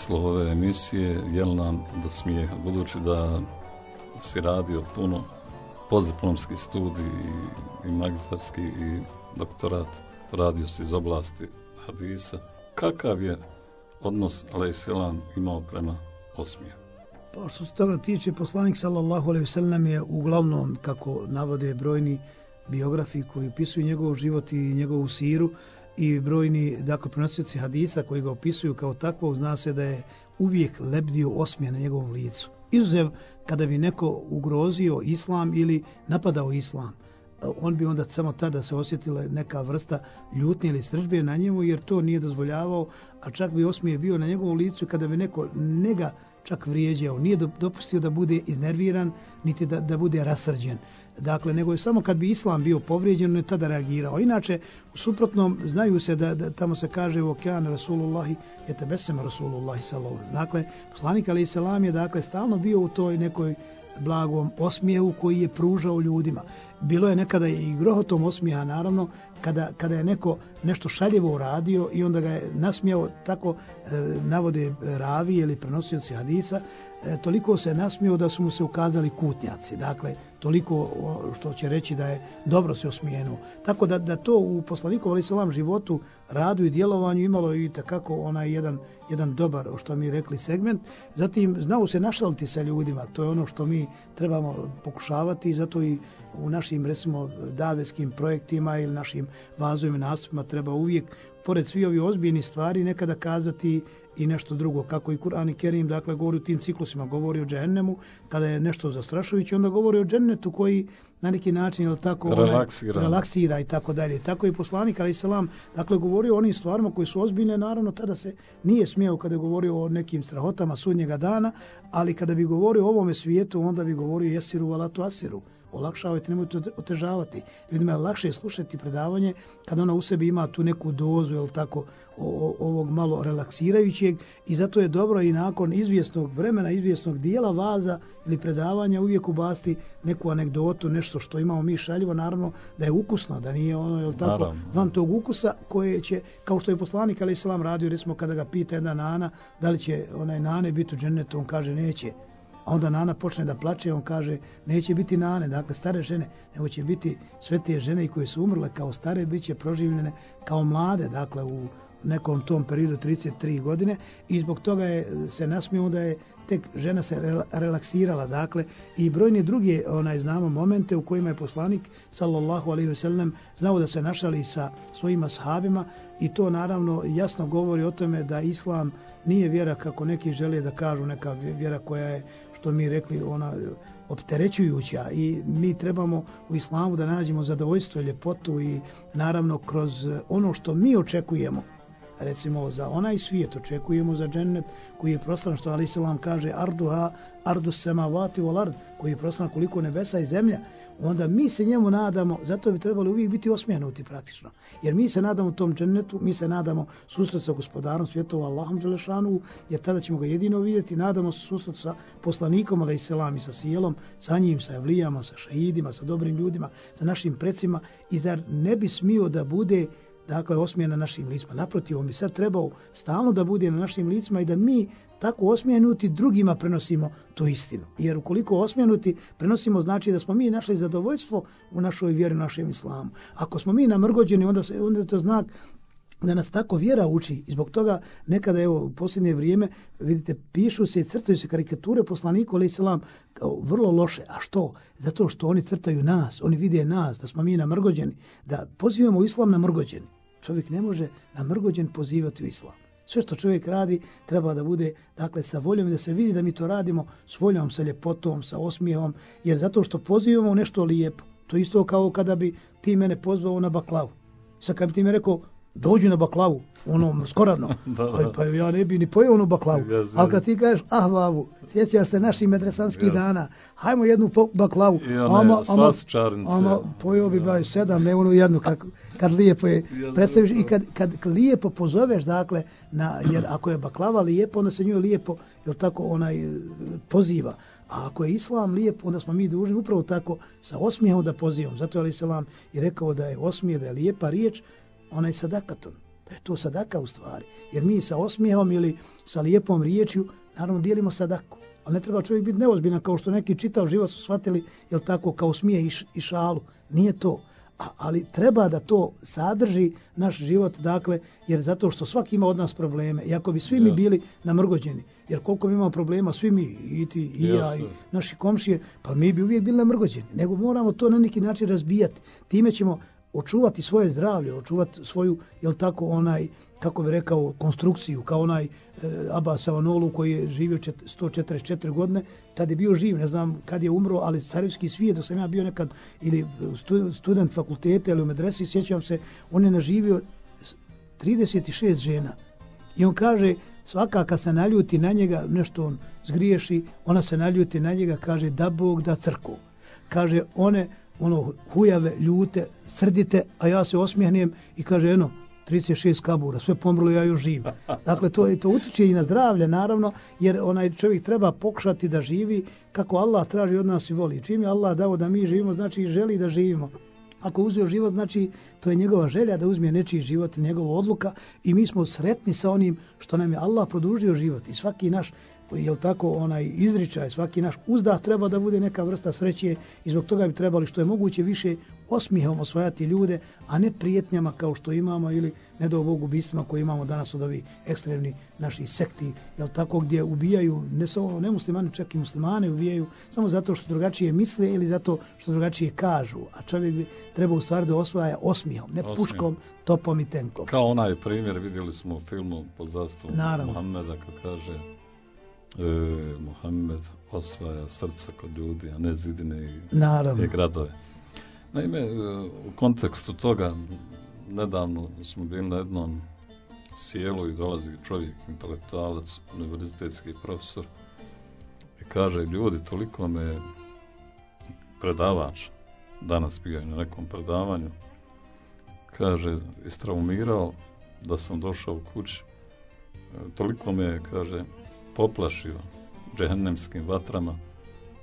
Naslov ove emisije, jel nam do smijeha, budući da si radio puno postdiplomski studij i, i magistarski i doktorat, radio si iz oblasti hadisa. Kakav je odnos Aleyhisselam imao prema osmije? Pa što se toga tiče, poslanik sallallahu alaihi sallam je uglavnom, kako navode brojni biografi koji opisuju njegov život i njegovu siru i brojni, dakle, prenosioci hadisa koji ga opisuju kao takvog, zna se da je uvijek lebdio osmije na njegovom licu. Izuzev kada bi neko ugrozio islam ili napadao islam, on bi onda samo tada se osjetila neka vrsta ljutnje ili sržbe na njemu, jer to nije dozvoljavao, a čak bi osmije bio na njegovom licu kada bi neko nega čak vrijeđao, nije dopustio da bude iznerviran, niti da, da bude rasrđen. Dakle, nego je samo kad bi islam bio povrijeđen, on je tada reagirao. Inače, u suprotnom, znaju se da, da tamo se kaže u okeanu Rasulullahi, je tebesem Rasulullahi sallallahu. Dakle, poslanik Ali Selam je dakle, stalno bio u toj nekoj blagom osmijehu koji je pružao ljudima. Bilo je nekada i grohotom osmijeha, naravno, kada, kada je neko nešto šaljevo uradio i onda ga je nasmijao, tako e, navode e, ravi ili prenosioci hadisa, e, toliko se nasmijao da su mu se ukazali kutnjaci. Dakle, toliko što će reći da je dobro se osmijenuo. Tako da, da to u poslaniku ali salam životu, radu i djelovanju imalo i takako onaj jedan, jedan dobar, što mi rekli, segment. Zatim, znao se našaliti sa ljudima, to je ono što mi trebamo pokušavati i zato i u našim, recimo, davetskim projektima ili našim vazovima nastupima treba uvijek, pored svi ovi ozbiljni stvari, nekada kazati i nešto drugo, kako i Kur'an i Kerim, dakle, govori u tim ciklusima, govori o džennemu, kada je nešto zastrašujući, onda govori o džennetu koji na neki način, je tako, relaksira. relaksira i tako dalje. Tako i poslanik, ali selam, dakle, govori o onim stvarima koji su ozbiljne, naravno, tada se nije smijao kada je govorio o nekim strahotama sudnjega dana, ali kada bi govorio o ovome svijetu, onda bi govorio jesiru valatu asiru olakšavajte, nemojte otežavati. Ljudima je lakše slušati predavanje kada ona u sebi ima tu neku dozu, jel tako, o, ovog malo relaksirajućeg i zato je dobro i nakon izvjesnog vremena, izvjesnog dijela vaza ili predavanja uvijek ubasti neku anegdotu, nešto što imamo mi šaljivo, naravno da je ukusno, da nije ono, jel tako, naravno. van tog ukusa koje će, kao što je poslanik, ali se vam radio, recimo kada ga pita jedna nana, da li će onaj nane biti u džennetu, on kaže neće, A onda Nana počne da plače, on kaže, neće biti Nane, dakle stare žene, nego će biti sve te žene koje su umrle kao stare, bit će proživljene kao mlade, dakle u nekom tom periodu 33 godine. I zbog toga je se nasmio da je tek žena se relaksirala, dakle, i brojni drugi onaj znamo momente u kojima je poslanik, sallallahu alejhi ve sellem znao da se našali sa svojim sahabima i to naravno jasno govori o tome da islam nije vjera kako neki žele da kažu neka vjera koja je što mi rekli, ona opterećujuća i mi trebamo u islamu da nađemo zadovoljstvo i ljepotu i naravno kroz e, ono što mi očekujemo. Recimo za onaj svijet očekujemo za džennet koji je prostran što Ali Selam kaže arduha ardu semavati vol ard koji je prostran koliko nebesa i zemlja onda mi se njemu nadamo, zato bi trebali uvijek biti osmijenuti praktično. Jer mi se nadamo tom džennetu, mi se nadamo susret sa gospodarom svjetova Allahom Đelešanu, jer tada ćemo ga jedino vidjeti, nadamo se susret sa poslanikom, ali i selam i sa sjelom, sa njim, sa evlijama, sa šahidima, sa dobrim ljudima, sa našim precima, i zar ne bi smio da bude dakle, osmije na našim licima. Naprotiv, on bi sad trebao stalno da bude na našim licima i da mi tako osmijenuti drugima prenosimo tu istinu. Jer ukoliko osmijenuti prenosimo znači da smo mi našli zadovoljstvo u našoj vjeri, u našem islamu. Ako smo mi namrgođeni, onda, se, onda je to znak da nas tako vjera uči. I zbog toga nekada evo u posljednje vrijeme vidite pišu se i crtaju se karikature poslaniku ali selam kao vrlo loše. A što? Zato što oni crtaju nas oni vide nas da smo mi namrgođeni. Da pozivamo islam namrgođeni. Čovjek ne može namrgođen pozivati u islam sve što čovjek radi treba da bude dakle sa voljom i da se vidi da mi to radimo s voljom, sa ljepotom, sa osmijehom, jer zato što pozivamo nešto lijepo. To isto kao kada bi ti mene pozvao na baklavu. Sad kad bi ti me rekao, dođi na baklavu, ono, skoradno, da, da. pa ja ne bi ni pojeo onu baklavu. Ali kad ti kažeš, ah, babu, sjećaš se naših medresanskih ja. dana, hajmo jednu baklavu. I one, ama, ama. Ama, pojeo bi baj sedam, ne onu jednu, kad, kad lijepo je predstaviš i kad, kad lijepo pozoveš, dakle, na, jer ako je baklava lijepo, onda se njoj lijepo, jel tako, onaj, poziva. A ako je islam lijep, onda smo mi dužni upravo tako sa osmijehom da pozivamo. Zato je Ali Selam i rekao da je osmije, da je lijepa riječ, onaj sadakaton. Da je to sadaka u stvari. Jer mi sa osmijehom ili sa lijepom riječju, naravno, dijelimo sadaku. Ali ne treba čovjek biti neozbiljan, kao što neki čitav život su shvatili, jel tako, kao smije i, i šalu. Nije to. A, ali treba da to sadrži naš život, dakle, jer zato što svaki ima od nas probleme. I ako bi svi mi bili namrgođeni, jer koliko mi imamo problema, svi mi, i ti, i ja, i naši komšije, pa mi bi uvijek bili namrgođeni. Nego moramo to na neki način razbijati. Time ćemo očuvati svoje zdravlje, očuvati svoju, jel tako, onaj, kako bi rekao, konstrukciju, kao onaj e, Abbas Savanolu koji je živio 144 godine, tad je bio živ, ne znam kad je umro, ali carevski svijet, dok sam ja bio nekad, ili student fakultete, ili u medresi, sjećam se, on je naživio 36 žena. I on kaže, svaka kad se naljuti na njega, nešto on zgriješi, ona se naljuti na njega, kaže, da Bog da crku. Kaže, one, ono, hujave, ljute, srdite, a ja se osmijehnem i kaže, eno, 36 kabura, sve pomrlo, ja još živim. Dakle, to, to utiče i na zdravlje, naravno, jer onaj čovjek treba pokušati da živi kako Allah traži od nas i voli. Čim je Allah dao da mi živimo, znači i želi da živimo. Ako uzeo život, znači to je njegova želja da uzme nečiji život, njegova odluka i mi smo sretni sa onim što nam je Allah produžio život. I svaki naš jel tako onaj izričaj, svaki naš uzdah treba da bude neka vrsta sreće i zbog toga bi trebali što je moguće više osmihom osvajati ljude, a ne prijetnjama kao što imamo ili ne do ovog ubistvima koje imamo danas od ovih ekstremni naši sekti, jel tako gdje ubijaju ne samo ne muslimani, čak i muslimane ubijaju samo zato što drugačije misle ili zato što drugačije kažu, a čovjek bi treba u stvari da osvaja osmihom, ne Osmijom. puškom, topom i tenkom. Kao onaj primjer vidjeli smo u filmu pod zastavom Muhammeda kad kaže e, Mohamed osvaja srca kod ljudi, a ne zidine i, i gradove. Naime, e, u kontekstu toga, nedavno smo bili na jednom sjelu i dolazi čovjek, intelektualac, univerzitetski profesor, i kaže, ljudi, toliko me predavač, danas bio na nekom predavanju, kaže, istraumirao da sam došao u kući, e, toliko me, kaže, poplašio džehennemskim vatrama,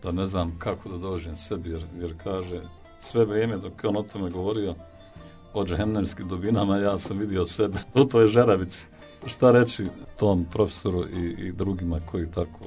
da ne znam kako da dođem sebi, jer, jer kaže, sve vrijeme dok je on o tome govorio, o džehennemskim dubinama, ja sam vidio sebe u toj žeravici. Šta reći tom profesoru i, i drugima koji tako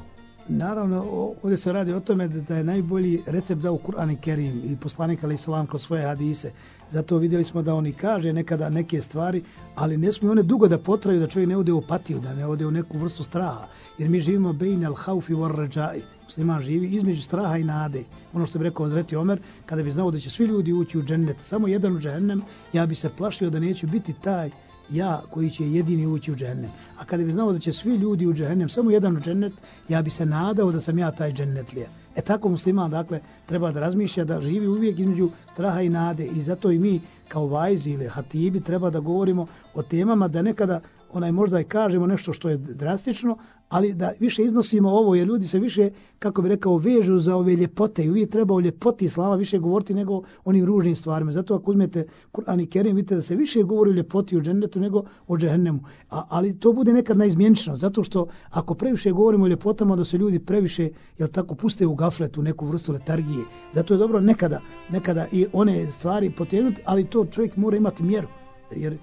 Naravno, ovdje se radi o tome da je najbolji recept dao Kur'an i Kerim i poslanik Ali Salam kroz svoje hadise. Zato vidjeli smo da oni kaže nekada neke stvari, ali ne smije one dugo da potraju da čovjek ne ode u opatiju, da ne ode u neku vrstu straha. Jer mi živimo bejn al haufi war rajai. Musliman živi između straha i nade. Ono što bi rekao Hazreti Omer, kada bi znao da će svi ljudi ući u džennet, samo jedan u džennem, ja bi se plašio da neću biti taj ja koji će jedini ući u džennet. A kada bi znao da će svi ljudi u džennet, samo jedan u džennet, ja bi se nadao da sam ja taj džennetlija. E tako musliman, dakle, treba da razmišlja da živi uvijek između straha i nade i zato i mi kao vajzi ili hatibi treba da govorimo o temama da nekada onaj možda i kažemo nešto što je drastično, ali da više iznosimo ovo, jer ljudi se više, kako bi rekao, vežu za ove ljepote i uvijek treba o ljepoti i slava više govoriti nego onim ružnim stvarima. Zato ako uzmete Kur'an i Kerim, vidite da se više govori o ljepoti u džennetu nego o džehennemu. A, ali to bude nekad najizmjenično, zato što ako previše govorimo o ljepotama, da se ljudi previše, jel tako, puste u gaflet, u neku vrstu letargije. Zato je dobro nekada, nekada i one stvari potegnuti, ali to čovjek mora imati mjeru. Jer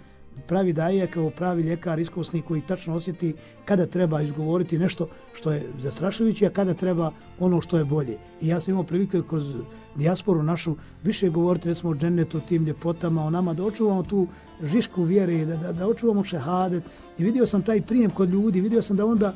pravi daje kao pravi ljekar iskusni koji tačno osjeti kada treba izgovoriti nešto što je zastrašujuće, a kada treba ono što je bolje. I ja sam imao priliku kroz dijasporu našu više govoriti recimo o džennetu, o tim ljepotama, o nama, da očuvamo tu žišku vjere, da, da, da očuvamo šehadet. I vidio sam taj prijem kod ljudi, vidio sam da onda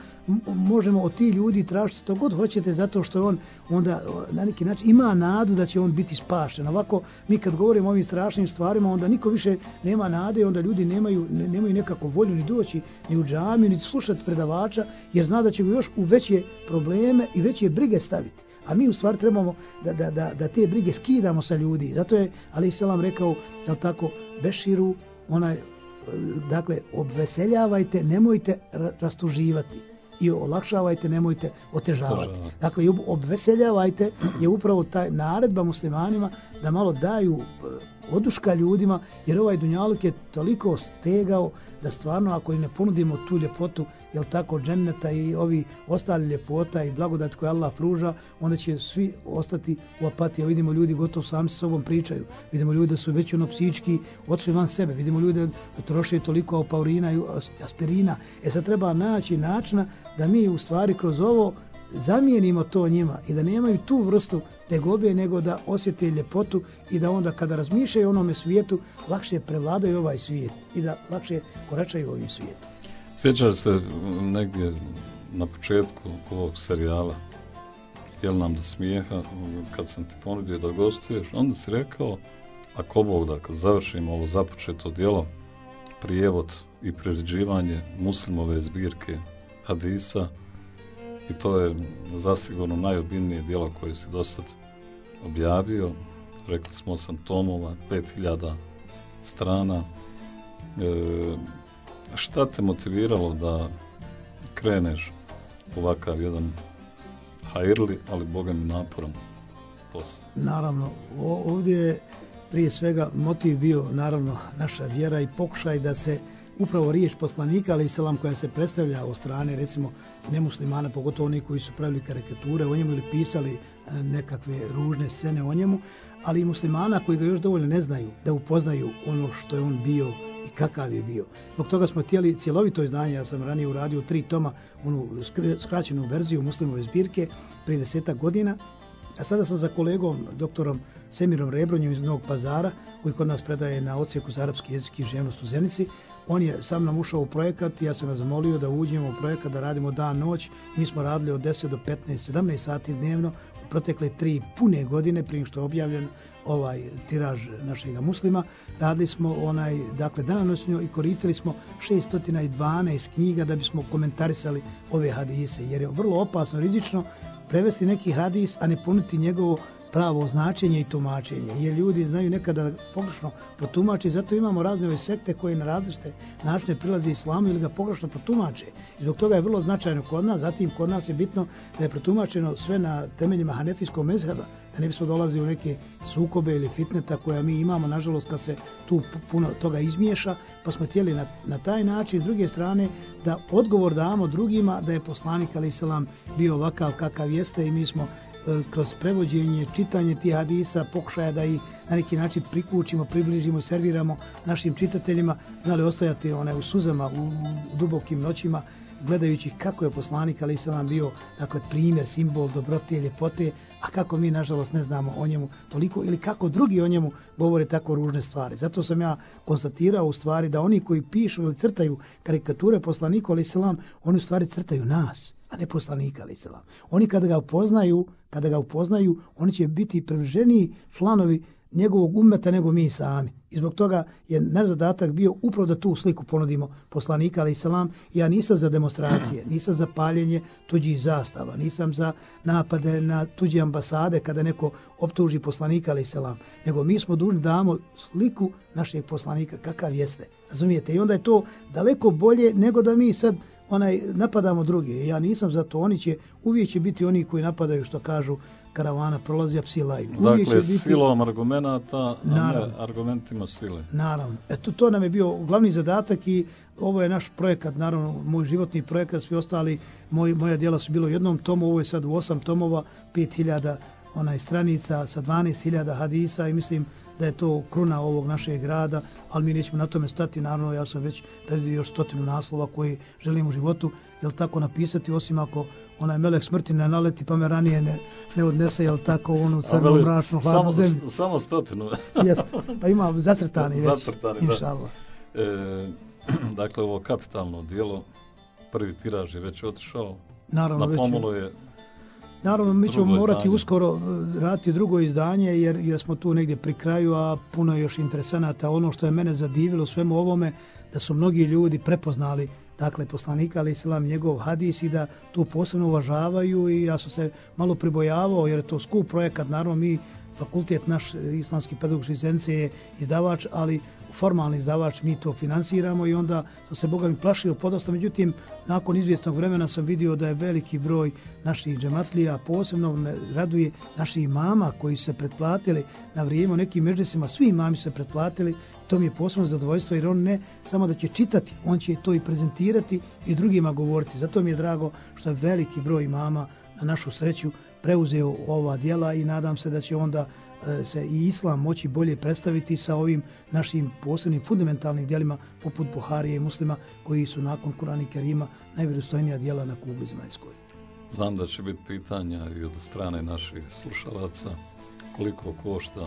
možemo od ti ljudi tražiti to god hoćete zato što on onda na neki način ima nadu da će on biti spašen. Ovako mi kad govorimo o ovim strašnim stvarima onda niko više nema nade onda ljudi nemaju, ne, nemaju nekako volju ni doći ni u džamiju ni slušati predavača jer zna da će još u veće probleme i veće brige staviti. A mi u stvari trebamo da, da, da, da te brige skidamo sa ljudi. Zato je Ali Selam rekao, jel tako, Beširu, onaj, dakle, obveseljavajte, nemojte rastuživati i olakšavajte, nemojte otežavati. Dakle, obveseljavajte je upravo taj naredba muslimanima da malo daju oduška ljudima, jer ovaj Dunjaluk je toliko stegao da stvarno ako i ne ponudimo tu ljepotu, jel tako, dženneta i ovi ostali ljepota i blagodat koje Allah pruža, onda će svi ostati u apatiji. Vidimo ljudi gotovo sami sa sobom pričaju. Vidimo ljudi da su već ono psički odšli van sebe. Vidimo ljudi da troše toliko opaurina i aspirina. E sad treba naći načina da mi u stvari kroz ovo zamijenimo to njima i da nemaju tu vrstu tegobe nego da osjete ljepotu i da onda kada razmišljaju o onome svijetu lakše prevladaju ovaj svijet i da lakše koračaju ovim svijetom. Sjećaš se negdje na početku ovog serijala jel nam da smijeha kad sam ti ponudio da gostuješ onda si rekao ako Bog da kad završimo ovo započeto djelo, prijevod i priređivanje muslimove zbirke hadisa i to je zasigurno najobimnije djelo koje si do sad objavio. Rekli smo 8 tomova, 5000 strana. E, šta te motiviralo da kreneš ovakav jedan hajrli, ali bogam naporom naporan posao? Naravno, ovdje je prije svega motiv bio naravno naša vjera i pokušaj da se upravo riječ poslanika, ali i selam koja se predstavlja od strane, recimo, nemuslimana, pogotovo oni koji su pravili karikature o njemu ili pisali e, nekakve ružne scene o njemu, ali i muslimana koji ga još dovoljno ne znaju, da upoznaju ono što je on bio i kakav je bio. Zbog toga smo htjeli cjelovito izdanje, ja sam ranije uradio tri toma, onu skraćenu verziju muslimove zbirke, prije deseta godina, A sada sam za kolegom, doktorom Semirom Rebronjom iz Novog pazara, koji kod nas predaje na ocijeku za arapski jezik i živnost u Zenici, on je sam nam ušao u projekat i ja sam ga zamolio da uđemo u projekat da radimo dan noć. Mi smo radili od 10 do 15, 17 sati dnevno protekle tri pune godine prije što je objavljen ovaj tiraž našeg muslima. Radili smo onaj, dakle, dananosnjo i koristili smo 612 knjiga da bismo komentarisali ove hadise, jer je vrlo opasno, rizično prevesti neki hadis, a ne puniti njegovo pravo značenje i tumačenje. Jer ljudi znaju nekada pogrešno potumači, zato imamo razne ove sekte koje na različite načine prilaze islamu ili ga pogrešno potumače. I zbog toga je vrlo značajno kod nas, zatim kod nas je bitno da je protumačeno sve na temeljima hanefijskog mezheba, da ne bismo dolazi u neke sukobe ili fitneta koja mi imamo, nažalost, kad se tu puno toga izmiješa, pa smo htjeli na, na taj način, s druge strane, da odgovor damo drugima da je poslanik, ali selam, bio ovakav kakav jeste i mi smo E, kroz prevođenje, čitanje tih hadisa, pokušaja da i na neki način prikućimo, približimo, serviramo našim čitateljima, znali ostajati one u suzama, u, u dubokim noćima, gledajući kako je poslanik Ali Isalam bio dakle, primjer, simbol dobrote, ljepote, a kako mi nažalost ne znamo o njemu toliko ili kako drugi o njemu govore tako ružne stvari. Zato sam ja konstatirao u stvari da oni koji pišu ili crtaju karikature poslanika Ali Isalam, oni u stvari crtaju nas a ne poslanika ali selam. Oni kada ga upoznaju, kada ga upoznaju, oni će biti privrženi članovi njegovog umeta nego mi sami. I zbog toga je naš zadatak bio upravo da tu sliku ponudimo poslanika ali selam. Ja nisam za demonstracije, nisam za paljenje tuđih zastava, nisam za napade na tuđe ambasade kada neko optuži poslanika ali selam, nego mi smo dužni da damo sliku našeg poslanika kakav jeste. Razumijete? I onda je to daleko bolje nego da mi sad onaj napadamo druge. Ja nisam za to. Oni će uvijek će biti oni koji napadaju što kažu karavana prolazi a psi laju. Uvijek dakle, biti... silom argumenta, a ne argumentima sile. Naravno. Eto, to nam je bio glavni zadatak i ovo je naš projekat, naravno, moj životni projekat, svi ostali, moj, moja dijela su bilo u jednom tomu, ovo je sad u osam tomova, 5000 onaj stranica sa 12.000 hadisa i mislim da je to kruna ovog našeg grada, ali mi nećemo na tome stati, naravno ja sam već predio još stotinu naslova koji želim u životu, jel tako napisati, osim ako onaj melek smrti ne naleti pa me ranije ne, ne odnese, jel tako, onu crnu mračnu hladnu zemlju. Samo stotinu. Jes, pa ima zacrtani već, zacrtani, inšalva. Da. E, dakle, ovo kapitalno dijelo, prvi tiraž je već otišao, Naravno, na pomolu je Naravno, mi ćemo morati izdanje. uskoro eh, raditi drugo izdanje, jer, jer smo tu negdje pri kraju, a puno još interesanata. Ono što je mene zadivilo svemu ovome, da su mnogi ljudi prepoznali dakle, poslanika, ali islam njegov hadis i da to posebno uvažavaju i ja sam se malo pribojavao, jer je to skup projekat, naravno mi fakultet naš e, islamski pedagoški zence je izdavač, ali formalni izdavač mi to finansiramo i onda to se Boga mi plašio podosta. Međutim, nakon izvjesnog vremena sam vidio da je veliki broj naših džematlija, posebno me raduje naših mama koji se pretplatili na vrijeme u nekim međusima, svi mami se pretplatili, to mi je posebno zadovoljstvo jer on ne samo da će čitati, on će to i prezentirati i drugima govoriti. Zato mi je drago što je veliki broj mama na našu sreću preuzeo ova dijela i nadam se da će onda e, se i islam moći bolje predstaviti sa ovim našim posebnim fundamentalnim dijelima poput Buharije i muslima koji su nakon Kurani Kerima najvjerostojnija dijela na kugli zemaljskoj. Znam da će biti pitanja i od strane naših slušalaca koliko košta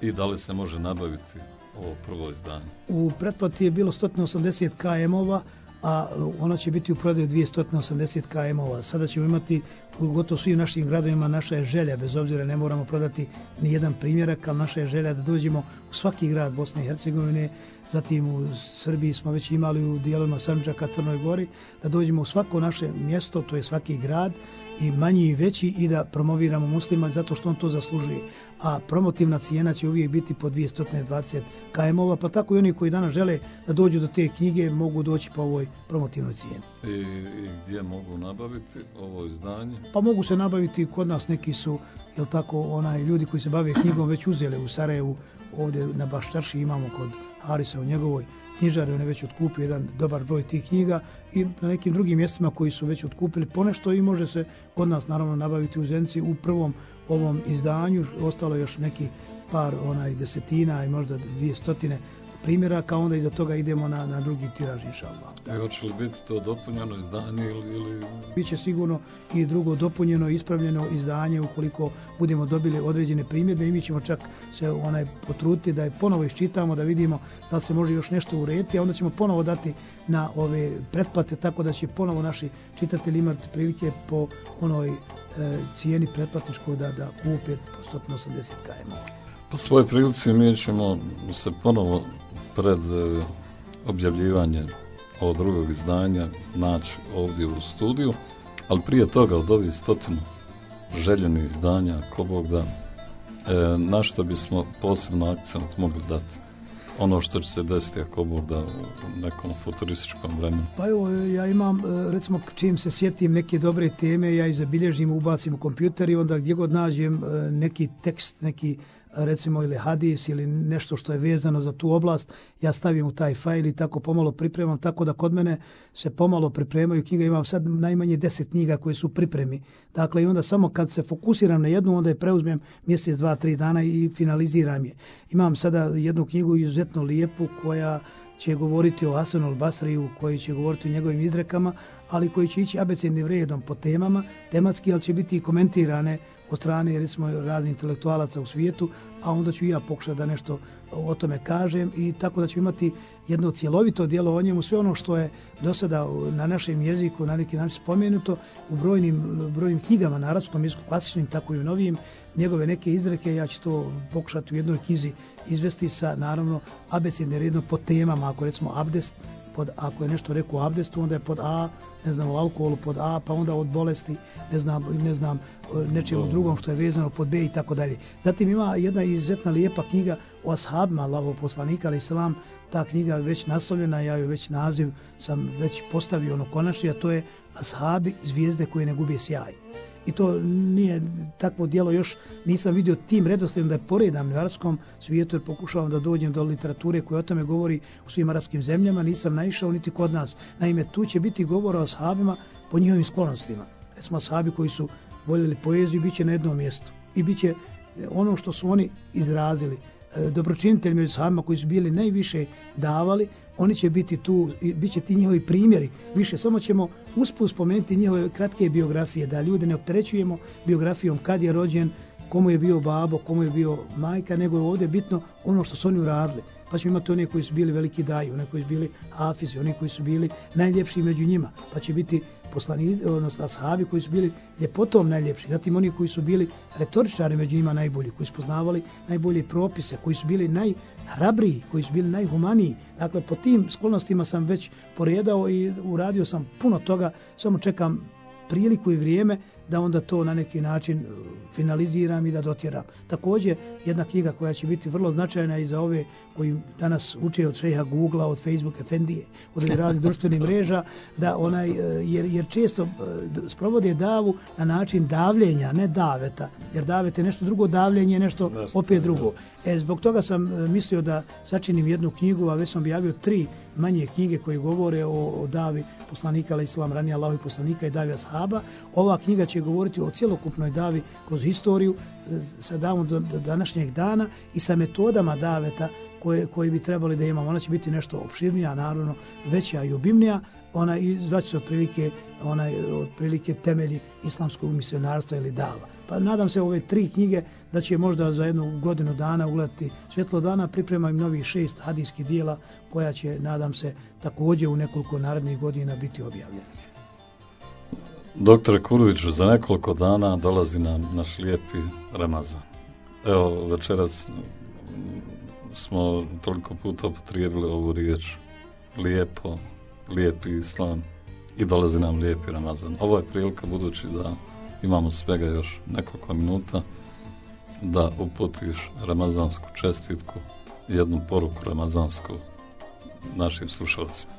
i da li se može nabaviti ovo prvo izdanje. U pretplati je bilo 180 km-ova, a uh, ona će biti u prodaju 280 km-ova. Sada ćemo imati u gotovo svim našim gradovima naša je želja, bez obzira ne moramo prodati ni jedan primjerak, ali naša je želja da dođemo u svaki grad Bosne i Hercegovine, zatim u Srbiji smo već imali u dijelovima Srnđaka, Crnoj Gori, da dođemo u svako naše mjesto, to je svaki grad, i manji i veći i da promoviramo muslima zato što on to zaslužuje. A promotivna cijena će uvijek biti po 220 km-ova, pa tako i oni koji danas žele da dođu do te knjige mogu doći po ovoj promotivnoj cijeni. I, I gdje mogu nabaviti ovo izdanje? Pa mogu se nabaviti kod nas neki su, jel tako, onaj ljudi koji se bave knjigom već uzeli u Sarajevu, ovdje na Baštarši imamo kod Harisa u njegovoj knjižare, on je već otkupio jedan dobar broj tih knjiga i na nekim drugim mjestima koji su već otkupili ponešto i može se kod nas naravno nabaviti u Zenci u prvom ovom izdanju, ostalo još neki par onaj desetina i možda dvije stotine primjeraka, onda iza toga idemo na, na drugi tiraž, inša Allah. E, hoće li biti to dopunjeno izdanje ili, ili... Biće sigurno i drugo dopunjeno, ispravljeno izdanje ukoliko budemo dobili određene primjedbe i mi ćemo čak se onaj potruditi da je ponovo iščitamo, da vidimo da li se može još nešto urediti, a onda ćemo ponovo dati na ove pretplate, tako da će ponovo naši čitatelji imati prilike po onoj e, cijeni pretplatničkoj da, da kupe po 180 km. Po svojoj prilici mi ćemo se ponovo pred e, objavljivanje ovog drugog izdanja naći ovdje u studiju, ali prije toga od ovih stotinu željenih izdanja, ko Bog da, e, na što bismo posebno akcent mogli dati? ono što će se desiti ako Bog da u nekom futurističkom vremenu? Pa evo, ja imam, e, recimo, čim se sjetim neke dobre teme, ja ih zabilježim, ubacim u kompjuter i onda gdje god nađem e, neki tekst, neki recimo ili hadis ili nešto što je vezano za tu oblast, ja stavim u taj fajl i tako pomalo pripremam, tako da kod mene se pomalo pripremaju knjiga, imam sad najmanje deset knjiga koje su pripremi. Dakle, i onda samo kad se fokusiram na jednu, onda je preuzmem mjesec, dva, tri dana i finaliziram je. Imam sada jednu knjigu izuzetno lijepu koja će govoriti o Hasanul Basriju, koji će govoriti o njegovim izrekama, ali koji će ići abecednim redom po temama, tematski, ali će biti i komentirane od strane jer smo razni intelektualaca u svijetu, a onda ću ja pokušati da nešto o tome kažem i tako da ću imati jedno cjelovito dijelo o njemu, sve ono što je do sada na našem jeziku na neki način spomenuto u brojnim, brojnim knjigama na arabskom jeziku, klasičnim, tako i u novijim, njegove neke izreke, ja ću to pokušati u jednoj knjizi izvesti sa, naravno, abecedne redno po temama, ako recimo abdest, pod, ako je nešto rekao abdestu, onda je pod A, ne znam, o alkoholu pod A, pa onda od bolesti, ne znam, ne znam, nečemu drugom što je vezano pod B i tako dalje. Zatim ima jedna izuzetna lijepa knjiga o ashabima Allahov poslanika, ali selam, ta knjiga je već naslovljena, ja joj već naziv sam već postavio ono konačni, a to je Ashabi zvijezde koje ne gubije sjaj i to nije takvo dijelo još nisam vidio tim redoslijedom da je poredam u arapskom svijetu jer pokušavam da dođem do literature koja o tome govori u svim arapskim zemljama nisam naišao niti kod nas. Naime tu će biti govora o sahabima po njihovim sklonostima. Recimo sahabi koji su voljeli poeziju bit će na jednom mjestu. I bit će ono što su oni izrazili. E, dobročinitelji među sahabima koji su bili najviše davali oni će biti tu, bit će ti njihovi primjeri, više samo ćemo usput spomenuti njihove kratke biografije, da ljude ne opterećujemo biografijom kad je rođen, komu je bio babo, komu je bio majka, nego je ovdje bitno ono što su oni uradili. Pa ćemo imati one koji su bili veliki daju, one koji su bili hafizi, one koji su bili najljepši među njima. Pa će biti poslanici, odnosno ashabi koji su bili ljepotom najljepši. Zatim oni koji su bili retoričari među njima najbolji, koji su poznavali najbolje propise, koji su bili najhrabriji, koji su bili najhumaniji. Dakle, po tim sklonostima sam već poredao i uradio sam puno toga, samo čekam priliku i vrijeme da onda to na neki način uh, finaliziram i da dotjeram. Također, jedna knjiga koja će biti vrlo značajna i za ove koji danas uče od šeha Google-a, od Facebook Efendije, od raznih društvenih mreža, da onaj, uh, jer, jer često uh, sprovode davu na način davljenja, ne daveta, jer davet je nešto drugo, davljenje je nešto opet drugo. E, zbog toga sam mislio da sačinim jednu knjigu, a već sam objavio tri manje knjige koje govore o, o davi poslanika, ali islam ranije Allaho i poslanika i davi ashaba. Ova knjiga će govoriti o cjelokupnoj davi kroz historiju e, sa davom do, do današnjeg dana i sa metodama daveta koje, koje bi trebali da imamo. Ona će biti nešto opširnija, naravno veća i obimnija, ona i zvaće se otprilike, ona, otprilike temelji islamskog misionarstva ili dava. Pa nadam se ove tri knjige da će možda za jednu godinu dana ugledati svjetlo dana, pripremam novih šest hadijskih dijela koja će, nadam se, također u nekoliko narednih godina biti objavljena. Doktore Kuroviću, za nekoliko dana dolazi nam naš lijepi Ramazan. Evo, večeras smo toliko puta potrijebili ovu riječ. Lijepo, lijepi islam i dolazi nam lijepi Ramazan. Ovo je prilika budući da imamo svega još nekoliko minuta da uputiš ramazansku čestitku jednu poruku ramazansku našim slušalcima.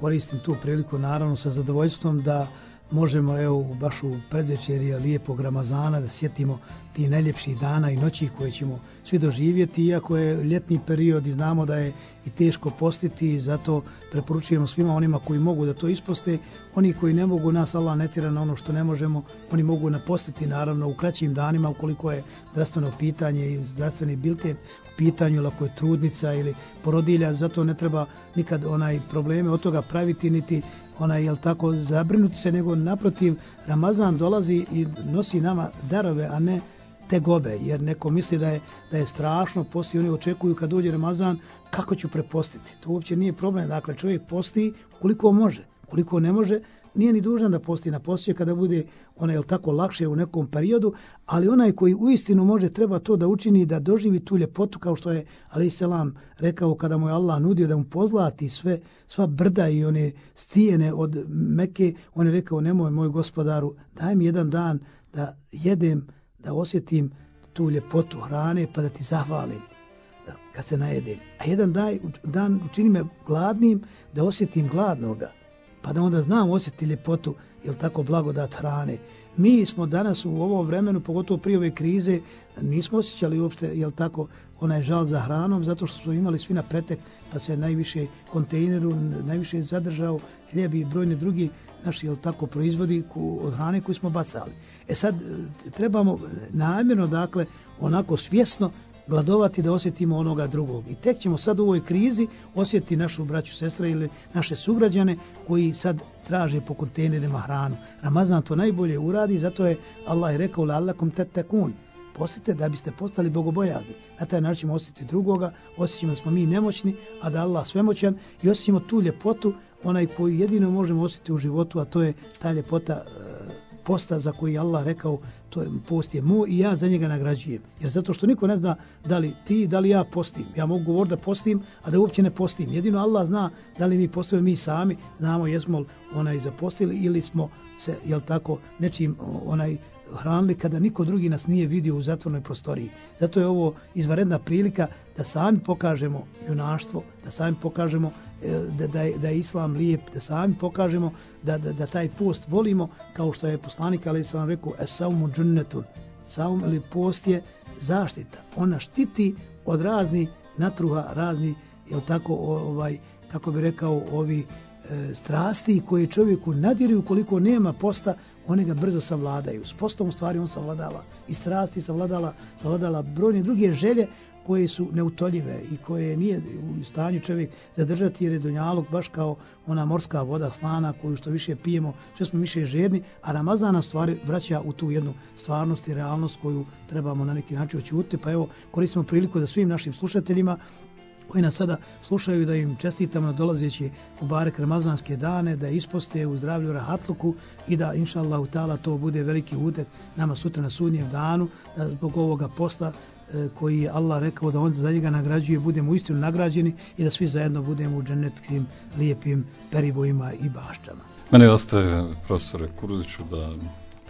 Koristim tu priliku naravno sa zadovoljstvom da možemo evo baš u predvečerija lijepog Ramazana da sjetimo ti najljepših dana i noći koje ćemo svi doživjeti, iako je ljetni period i znamo da je i teško postiti i zato preporučujemo svima onima koji mogu da to isposte, oni koji ne mogu nas Allah ne tira na ono što ne možemo, oni mogu napostiti naravno u kraćim danima ukoliko je zdravstveno pitanje i zdravstveni bilte u pitanju, ako je trudnica ili porodilja, zato ne treba nikad onaj probleme od toga praviti niti ona je tako zabrinuti se, nego naprotiv Ramazan dolazi i nosi nama darove, a ne tegobe, jer neko misli da je, da je strašno posti, oni očekuju kad dođe Ramazan, kako ću prepostiti. To uopće nije problem, dakle čovjek posti koliko može, koliko ne može, nije ni dužan da posti na postije kada bude ona je tako lakše u nekom periodu, ali onaj koji uistinu može treba to da učini da doživi tu ljepotu kao što je Ali Selam rekao kada mu je Allah nudio da mu pozlati sve, sva brda i one stijene od Meke, on je rekao nemoj moj gospodaru, daj mi jedan dan da jedem, da osjetim tu ljepotu hrane pa da ti zahvalim kad se najedem. A jedan daj, dan učini me gladnim da osjetim gladnoga pa da onda znam osjeti ljepotu, jel tako, blagodat hrane. Mi smo danas u ovom vremenu, pogotovo prije ove krize, nismo osjećali uopšte, jel tako, onaj žal za hranom, zato što smo imali svi na pretek, pa se najviše kontejneru, najviše zadržao hljeb i brojne drugi naši, jel tako, proizvodi od hrane koju smo bacali. E sad, e, trebamo namjerno, dakle, onako svjesno gladovati da osjetimo onoga drugog. I tek ćemo sad u ovoj krizi osjetiti našu braću, sestre ili naše sugrađane koji sad traže po kontejnerima hranu. Ramazan to najbolje uradi, zato je Allah je rekao la'allakum tatakun. Postite da biste postali bogobojazni. Na taj način ćemo osjetiti drugoga, osjećamo da smo mi nemoćni, a da Allah svemoćan i osjećamo tu ljepotu, onaj koji jedino možemo osjetiti u životu, a to je ta ljepota e, posta za koji Allah rekao to je post je moj i ja za njega nagrađujem. Jer zato što niko ne zna da li ti, da li ja postim. Ja mogu govoriti da postim, a da uopće ne postim. Jedino Allah zna da li mi postimo mi sami, znamo jesmo li onaj zapostili ili smo se, jel tako, nečim onaj hranili kada niko drugi nas nije vidio u zatvornoj prostoriji. Zato je ovo izvaredna prilika da sami pokažemo junaštvo, da sami pokažemo e, da, da, je, da je islam lijep, da sami pokažemo da, da, da taj post volimo, kao što je poslanik ali sam rekao, esaumu džunnetun, saum ili post je zaštita. Ona štiti od razni natruha, razni, jel tako, ovaj, kako bi rekao, ovi e, strasti koje čovjeku nadiruju koliko nema posta, one ga brzo savladaju. S postom u stvari on savladava i strasti savladala, savladala brojne druge želje koje su neutoljive i koje nije u stanju čovjek zadržati jer je donjalog baš kao ona morska voda slana koju što više pijemo, sve smo više žedni, a Ramazana stvari vraća u tu jednu stvarnost i realnost koju trebamo na neki način očuti. Pa evo, koristimo priliku da svim našim slušateljima koji nas sada slušaju da im čestitamo na dolazeći u barek Ramazanske dane, da isposte u zdravlju rahatluku i da inša Allah utala to bude veliki utek nama sutra na sudnjem danu, da zbog ovoga posta e, koji je Allah rekao da on za njega nagrađuje, budemo istinu nagrađeni i da svi zajedno budemo u dženetkim lijepim peribojima i bašćama. Mene ostaje, profesore Kuruziću, da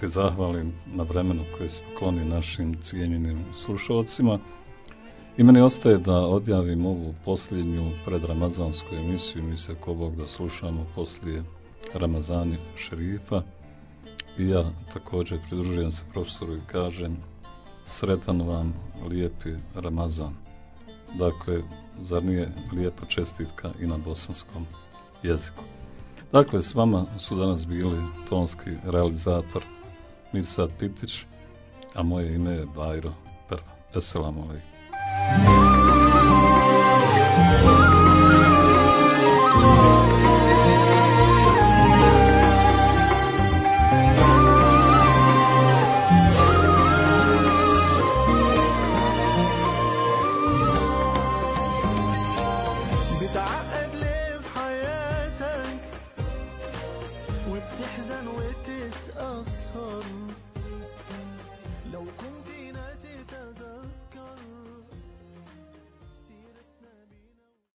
ti zahvalim na vremenu koje se pokloni našim cijenjenim slušalcima. I meni ostaje da odjavim ovu posljednju predramazansku emisiju, mi se ko Bog da slušamo poslije Ramazani šerifa. I ja također pridružujem se profesoru i kažem sretan vam lijepi Ramazan. Dakle, zar nije lijepa čestitka i na bosanskom jeziku. Dakle, s vama su danas bili tonski realizator Mirsad Pitić, a moje ime je Bajro Prva. Assalamu alaikum. Thank you.